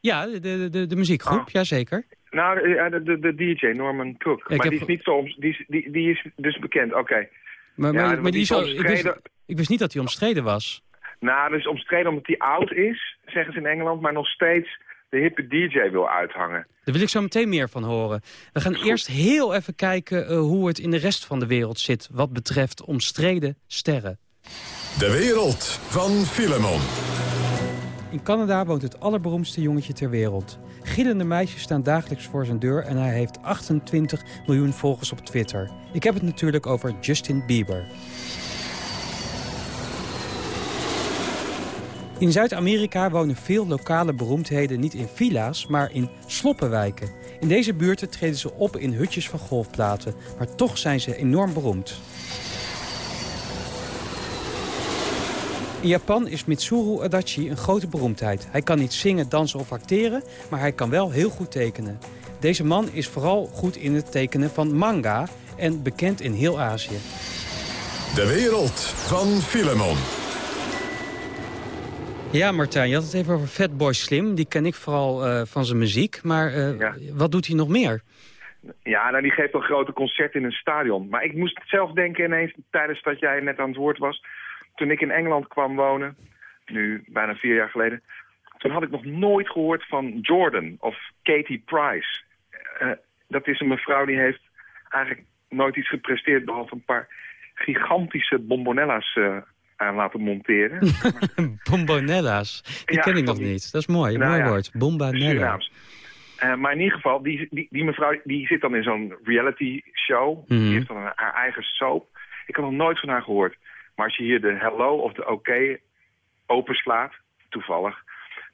Ja, de, de, de, muziekgroep, oh. jazeker. Nou, de, de, de, DJ, Norman Cook. Ik maar heb... die is niet zo... Die, is, die, die is dus bekend, oké. Okay. Maar, maar, ja, maar die, die is omstreden... ik, wist, ik wist niet dat hij omstreden was. Nou, dat is omstreden omdat hij oud is, zeggen ze in Engeland... maar nog steeds de hippe DJ wil uithangen. Daar wil ik zo meteen meer van horen. We gaan eerst heel even kijken uh, hoe het in de rest van de wereld zit... wat betreft omstreden sterren. De wereld van Filemon. In Canada woont het allerberoemdste jongetje ter wereld. Gillende meisjes staan dagelijks voor zijn deur... en hij heeft 28 miljoen volgers op Twitter. Ik heb het natuurlijk over Justin Bieber. In Zuid-Amerika wonen veel lokale beroemdheden niet in villa's, maar in sloppenwijken. In deze buurten treden ze op in hutjes van golfplaten, maar toch zijn ze enorm beroemd. In Japan is Mitsuru Adachi een grote beroemdheid. Hij kan niet zingen, dansen of acteren, maar hij kan wel heel goed tekenen. Deze man is vooral goed in het tekenen van manga en bekend in heel Azië. De wereld van Filemon. Ja, Martijn, je had het even over Fatboy Slim. Die ken ik vooral uh, van zijn muziek. Maar uh, ja. wat doet hij nog meer? Ja, nou, die geeft een grote concert in een stadion. Maar ik moest zelf denken ineens tijdens dat jij net aan het woord was. Toen ik in Engeland kwam wonen, nu bijna vier jaar geleden... toen had ik nog nooit gehoord van Jordan of Katie Price. Uh, dat is een mevrouw die heeft eigenlijk nooit iets gepresteerd... behalve een paar gigantische bombonella's aan laten monteren. <laughs> Bombonella's, die ja, ken ik nog niet. Dat is mooi, nou mooi ja, woord. Bombonella. Eh, maar in ieder geval, die, die, die mevrouw die zit dan in zo'n reality show. Mhm. Die heeft dan een- haar eigen soap. Ik had nog nooit van haar gehoord. Maar als je hier de hello of de oké openslaat, toevallig...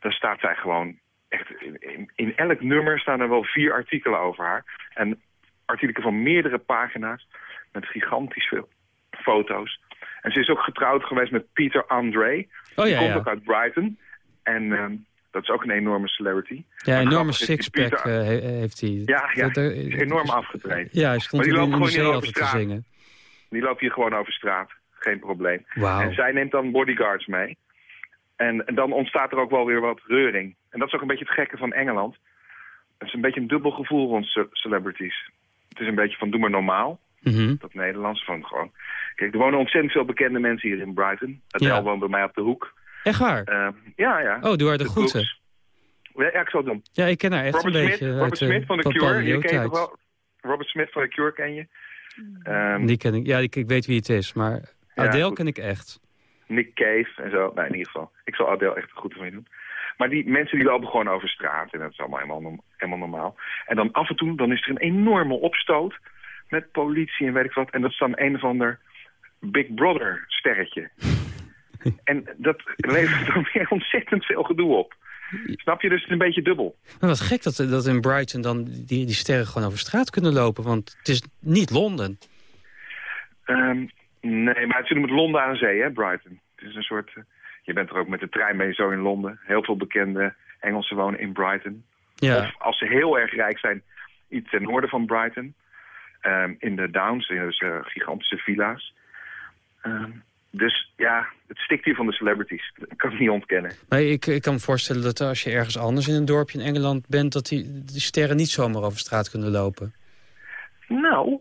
dan staat zij gewoon echt... In, in, in elk nummer staan er wel vier artikelen over haar. En artikelen van meerdere pagina's met gigantisch veel foto's. En ze is ook getrouwd geweest met Peter Andre. Oh die ja, komt ja. ook uit Brighton. En ehm, dat is ook een enorme celebrity. Ja, Maar enorme die sixpack Peter- eh, he- heeft hij. Ja, ja, Dat- is enorm afgetraind. Ja, hij stond Maar die loopt gewoon over altijd te straat. zingen. Die loopt hier gewoon over straat. Geen probleem. Wauw. En zij neemt dan bodyguards mee. En, en dan ontstaat er ook wel weer wat reuring. En dat is ook een beetje het gekke van Engeland. Het is een beetje een dubbel gevoel rond ce- celebrities. Het is een beetje van doe maar normaal. Mhm. Dat Nederlands van gewoon... Kijk, er wonen ontzettend veel bekende mensen hier in Brighton. Adele Ja. woont bij mij op de hoek. Echt waar? Eh, ja, ja. Oh, doe haar de groeten. Ja, ik zal het doen. Ja, ik ken haar echt Robert een Smith, beetje Robert de Smith van The Cure. Je ken je wel? Robert Smith van The Cure ken je. Ehm, Die ken ik. Ja, ik, ik weet wie het is, maar Adele ken ik echt. Nick Cave en zo. Nou, in ieder geval. Ik zal Adele echt goed van je doen. Maar die mensen die lopen gewoon over straat. En dat is allemaal helemaal, helemaal normaal. En dan af en toe dan is er een enorme opstoot. Met politie en weet ik wat. En dat is dan een of ander Big Brother sterretje. <laughs> en dat levert dan weer ontzettend veel gedoe op. Snap je? Dus het is een beetje dubbel. Maar wat gek dat, dat in Brighton dan die, die sterren gewoon over straat kunnen lopen. Want het is niet Londen. Ehm, nee, maar het zit met Londen aan zee, hè, Brighton. Het is een soort... eh, je bent er ook met de trein mee zo in Londen. Heel veel bekende Engelsen wonen in Brighton. Ja. Of als ze heel erg rijk zijn, iets ten noorden van Brighton. Ehm, in de Downs, in dus, eh, gigantische villa's. Ehm, dus ja, het stikt hier van de celebrities. Dat kan ik niet ontkennen. Maar ik, ik kan me voorstellen dat als je ergens anders in een dorpje in Engeland bent... dat die, die sterren niet zomaar over straat kunnen lopen. Nou,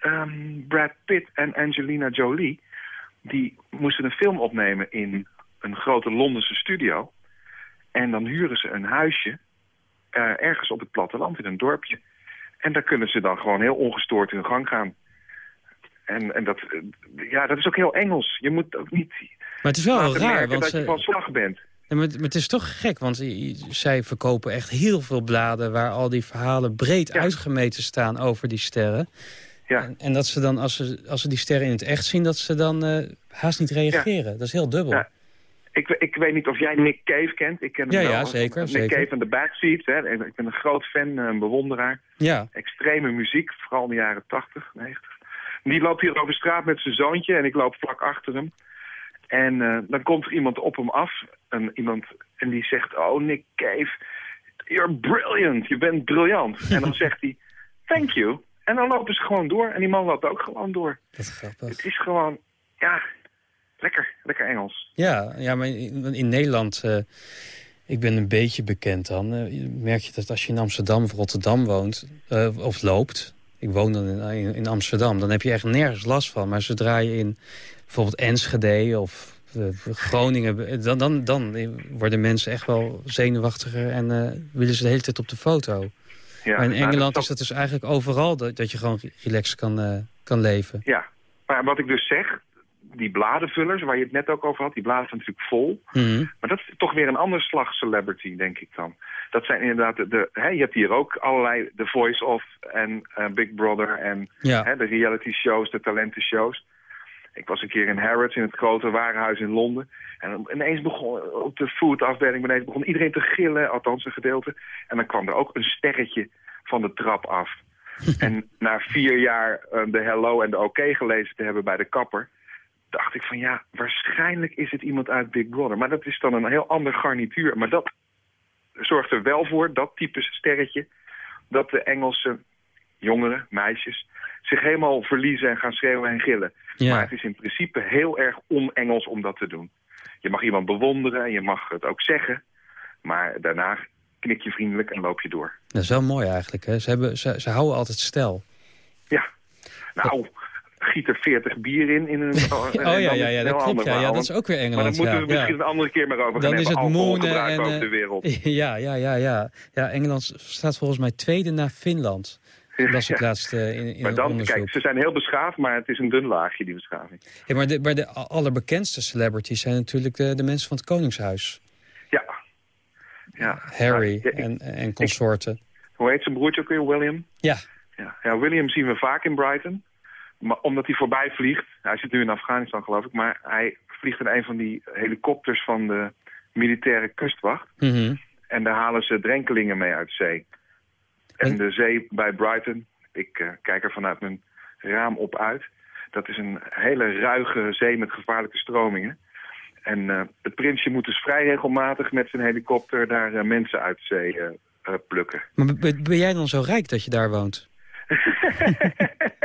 ehm, Brad Pitt en Angelina Jolie... die moesten een film opnemen in een grote Londense studio. En dan huren ze een huisje eh, ergens op het platteland in een dorpje. En daar kunnen ze dan gewoon heel ongestoord hun gang gaan. En, en dat, eh, ja, dat is ook heel Engels. Je moet ook niet Maar het is wel raar, want dat je ze- van slag bent. Ja, maar, het- is toch gek, want zij verkopen echt heel veel bladen... waar al die verhalen breed uitgemeten staan over die sterren. Ja. En, en dat ze dan, als ze, als ze die sterren in het echt zien... dat ze dan eh, haast niet reageren. Dat is heel dubbel. Ja. Ik, ik weet niet of jij Nick Cave kent. Ik ken hem Ja, wel. ja, zeker, Nick zeker. Cave en de Backseats. Hè. Ik ben een groot fan, een bewonderaar. Ja. Extreme muziek, vooral in de jaren 80, 90. Die loopt hier over straat met zijn zoontje en ik loop vlak achter hem. En eh, dan komt er iemand op hem af. En, iemand, en die zegt, oh Nick Cave, you're brilliant. Je bent briljant. <laughs> en dan zegt hij, thank you. En dan lopen ze gewoon door. En die man loopt ook gewoon door. Dat is grappig. Het is gewoon, ja, lekker. Lekker Engels. Ja, ja maar in, in Nederland... eh, ik ben een beetje bekend dan. eh, merk je dat als je in Amsterdam of Rotterdam woont... eh, of loopt... Ik woon dan in, in, in Amsterdam. Dan heb je echt nergens last van. Maar zodra je in bijvoorbeeld Enschede of Groningen... Dan, dan, dan worden mensen echt wel zenuwachtiger... en willen ze de hele tijd op de foto. Ja, maar in nou, Engeland dat- is dat dus eigenlijk overal... dat, dat je gewoon relaxed kan, kan leven. Ja, maar wat ik dus zeg, die bladenvullers waar je het net ook over had, die bladen zijn natuurlijk vol. Mhm. Maar dat is toch weer een ander slag celebrity, denk ik dan. Dat zijn inderdaad, de, de, hè, je hebt hier ook allerlei The Voice of en eh, Big Brother en Ja. hè, de reality shows, de talentenshows. Ik was een keer in Harrods, in het grote warenhuis in Londen. En ineens begon, op de foodafdeling beneden, begon iedereen te gillen, althans een gedeelte. En dan kwam er ook een sterretje van de trap af. <laughs> en na vier jaar eh, de hello en de oké gelezen te hebben bij de kapper... dacht ik van ja, waarschijnlijk is het iemand uit Big Brother. Maar dat is dan een heel ander garnituur. Maar dat zorgt er wel voor, dat type sterretje... dat de Engelse jongeren, meisjes, zich helemaal verliezen en gaan schreeuwen en gillen. Ja. Maar het is in principe heel erg on-Engels om dat te doen. Je mag iemand bewonderen en je mag het ook zeggen. Maar daarna knik je vriendelijk en loop je door. Dat is wel mooi eigenlijk. Hè? Ze, hebben, ze, ze houden altijd stijl. Ja, nou, giet er 40 bier in. in een, <laughs> Oh ja, ja, ja, dat klopt. Ja, ja, dat is ook weer Engeland. Maar daar moeten ja, we misschien ja. een andere keer maar over gaan Dan is het moenen en... over eh, de wereld. <laughs> Ja, ja, ja, ja. Ja, Engeland staat volgens mij tweede na Finland. Dat las ik Ja. laatst eh, in, in Maar dan, onderzoek. kijk, ze zijn heel beschaafd, maar het is een dun laagje, die beschaving. Ja, maar de, maar de allerbekendste celebrities zijn natuurlijk de, de mensen van het Koningshuis. Ja. Ja. Harry Ja, ik- en, en consorten. Hoe heet zijn broertje ook weer, William? Ja, Ja. ja, William zien we vaak in Brighton. Maar omdat hij voorbij vliegt. Hij zit nu in Afghanistan geloof ik. Maar hij vliegt in een van die helikopters van de militaire kustwacht. Mhm. En daar halen ze drenkelingen mee uit zee. En de zee bij Brighton, ik eh, kijk er vanuit mijn raam op uit. Dat is een hele ruige zee met gevaarlijke stromingen. En eh, het prinsje moet dus vrij regelmatig met zijn helikopter daar eh, mensen uit zee plukken. maar ben jij dan zo rijk dat je daar woont? <laughs>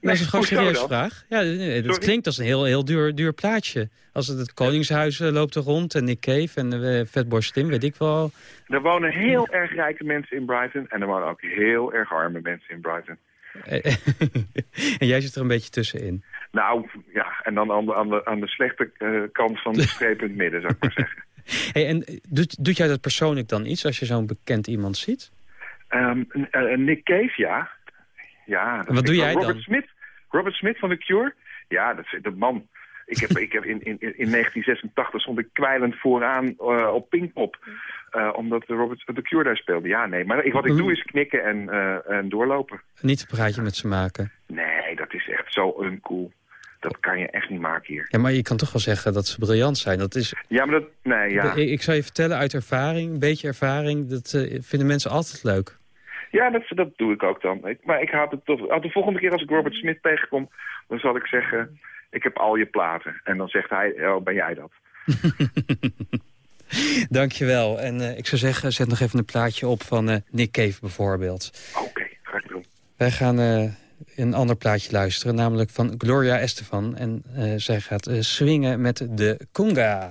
dat is een gewoon serieuze vraag. Ja, nee, dat klinkt als een heel, heel duur, duur plaatje. Als het, het Koningshuis eh, loopt er rond en Nick Cave en uh, Fatboy Slim, weet ik wel. Er wonen heel erg rijke mensen in Brighton. En er wonen ook heel erg arme mensen in Brighton. <laughs> en jij zit er een beetje tussenin. Nou, ja, en dan aan de, aan de, aan de slechte eh, kant van de streep in het midden, zou ik maar zeggen. <laughs> Hey, en doet, doet jij dat persoonlijk dan iets als je zo'n bekend iemand ziet? Ehm, Nick Cave, ja. Ja dat Wat doe jij Robert dan? Smith, Robert Smith van The Cure. Ja, dat is de man. Ik heb, <laughs> ik heb in, in, in 1986 stond ik kwijlend vooraan uh, op Pinkpop. Uh, omdat Robert The Cure daar speelde. Ja, nee. Maar ik, wat ik doe is knikken en, uh, en doorlopen. Niet een praatje met ze maken? Nee, dat is echt zo uncool. Dat kan je echt niet maken hier. Ja, maar je kan toch wel zeggen dat ze briljant zijn. Dat is... Ja, maar dat... Nee, ja. Ik, ik zou je vertellen uit ervaring, een beetje ervaring... dat vinden mensen altijd leuk. Ja, dat, dat doe ik ook dan. Ik, maar ik had het toch... De volgende keer als ik Robert Smith tegenkom... dan zal ik zeggen... ik heb al je platen. En dan zegt hij... oh, ben jij dat? <laughs> Dankjewel. En uh, ik zou zeggen, zet nog even een plaatje op van uh, Nick Cave bijvoorbeeld. Oké, okay, ga ik doen. Wij gaan uh, een ander plaatje luisteren, namelijk van Gloria Estefan. En zij gaat swingen met de conga.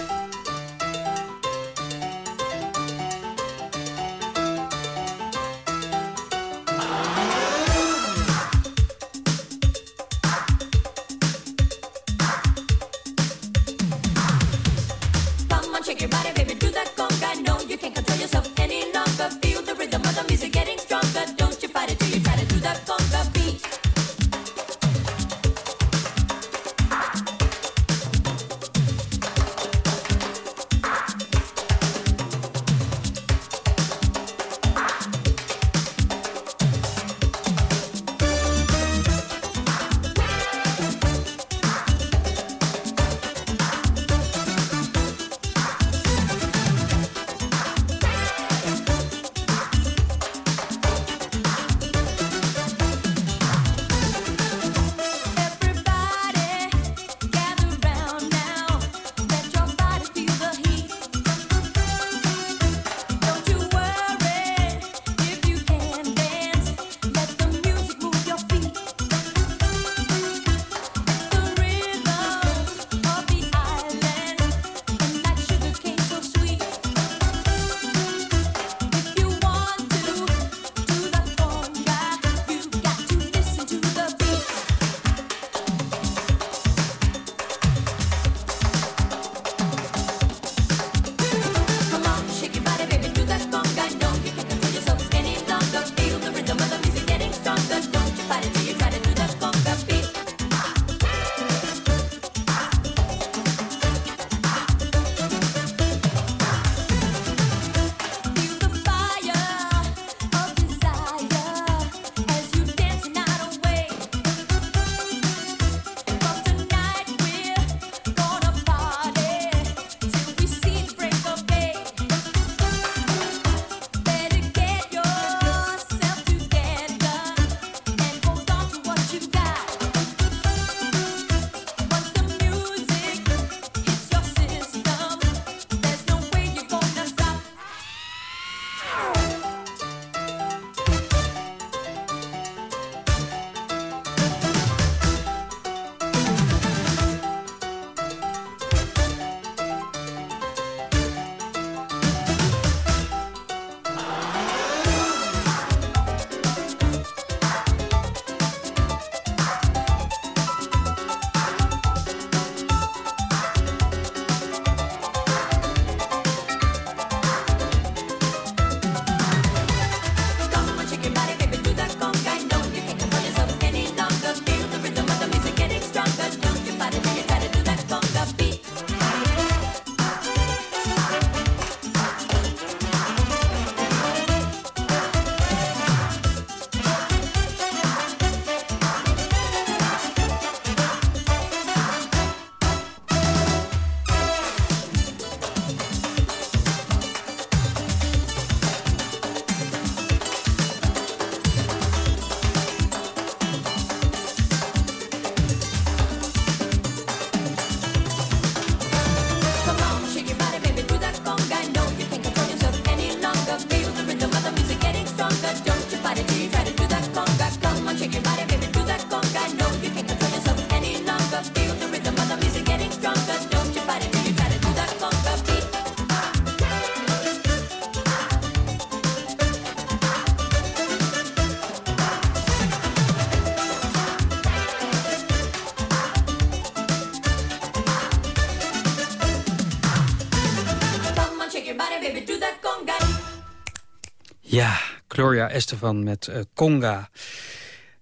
Gloria Estefan met uh, Conga.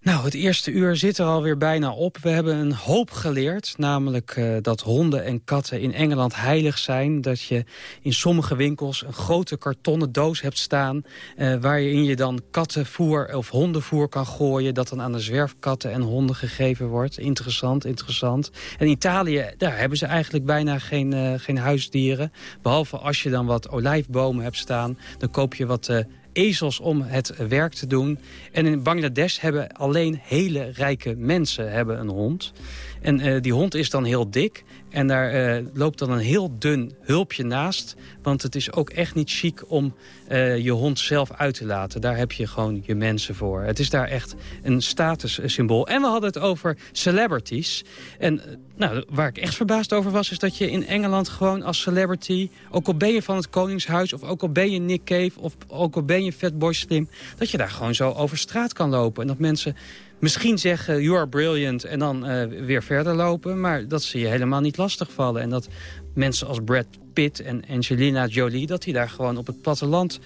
Nou, het eerste uur zit er alweer bijna op. We hebben een hoop geleerd, namelijk uh, dat honden en katten in Engeland heilig zijn. Dat je in sommige winkels een grote kartonnen doos hebt staan... Uh, waarin je dan kattenvoer of hondenvoer kan gooien... dat dan aan de zwerfkatten en honden gegeven wordt. Interessant, interessant. En in Italië, daar hebben ze eigenlijk bijna geen, geen huisdieren. Behalve als je dan wat olijfbomen hebt staan... dan koop je wat ezels om het werk te doen. En in Bangladesh hebben alleen hele rijke mensen hebben een hond. En uh, die hond is dan heel dik. En daar uh, loopt dan een heel dun hulpje naast. Want het is ook echt niet chic om uh, je hond zelf uit te laten. Daar heb je gewoon je mensen voor. Het is daar echt een statussymbool. En we hadden het over celebrities. En nou, waar ik echt verbaasd over was... is dat je in Engeland gewoon als celebrity... ook al ben je van het Koningshuis... of ook al ben je Nick Cave... of ook al ben je Fatboy Slim... dat je daar gewoon zo over straat kan lopen. En dat mensen misschien zeggen, you are brilliant... en dan uh, weer verder lopen. Maar dat ze je helemaal niet lastigvallen. En dat mensen als Brad Pitt en Angelina Jolie... dat die daar gewoon op het platteland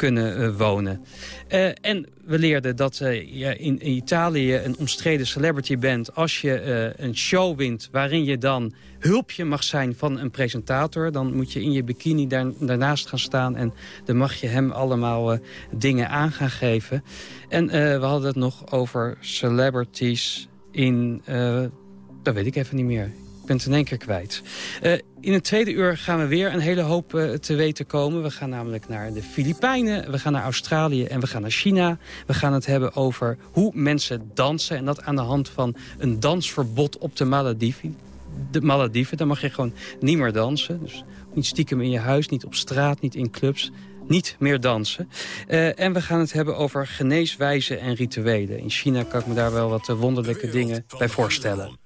kunnen uh, wonen. Uh, en we leerden dat uh, je in, in, Italië een omstreden celebrity bent... als je een show wint waarin je dan hulpje mag zijn van een presentator. Dan moet je in je bikini daar, daarnaast gaan staan... en dan mag je hem allemaal dingen aan gaan geven. En we hadden het nog over celebrities in... dat weet ik even niet meer in één keer kwijt. Uh, in het tweede uur gaan we weer een hele hoop uh, te weten komen. We gaan namelijk naar de Filipijnen, we gaan naar Australië en we gaan naar China. We gaan het hebben over hoe mensen dansen. En dat aan de hand van een dansverbod op de Malediven. De Malediven, daar mag je gewoon niet meer dansen. Dus niet stiekem in je huis, niet op straat, niet in clubs niet meer dansen. Uh, en we gaan het hebben over geneeswijzen en rituelen. In China kan ik me daar wel wat wonderlijke dingen bij voorstellen.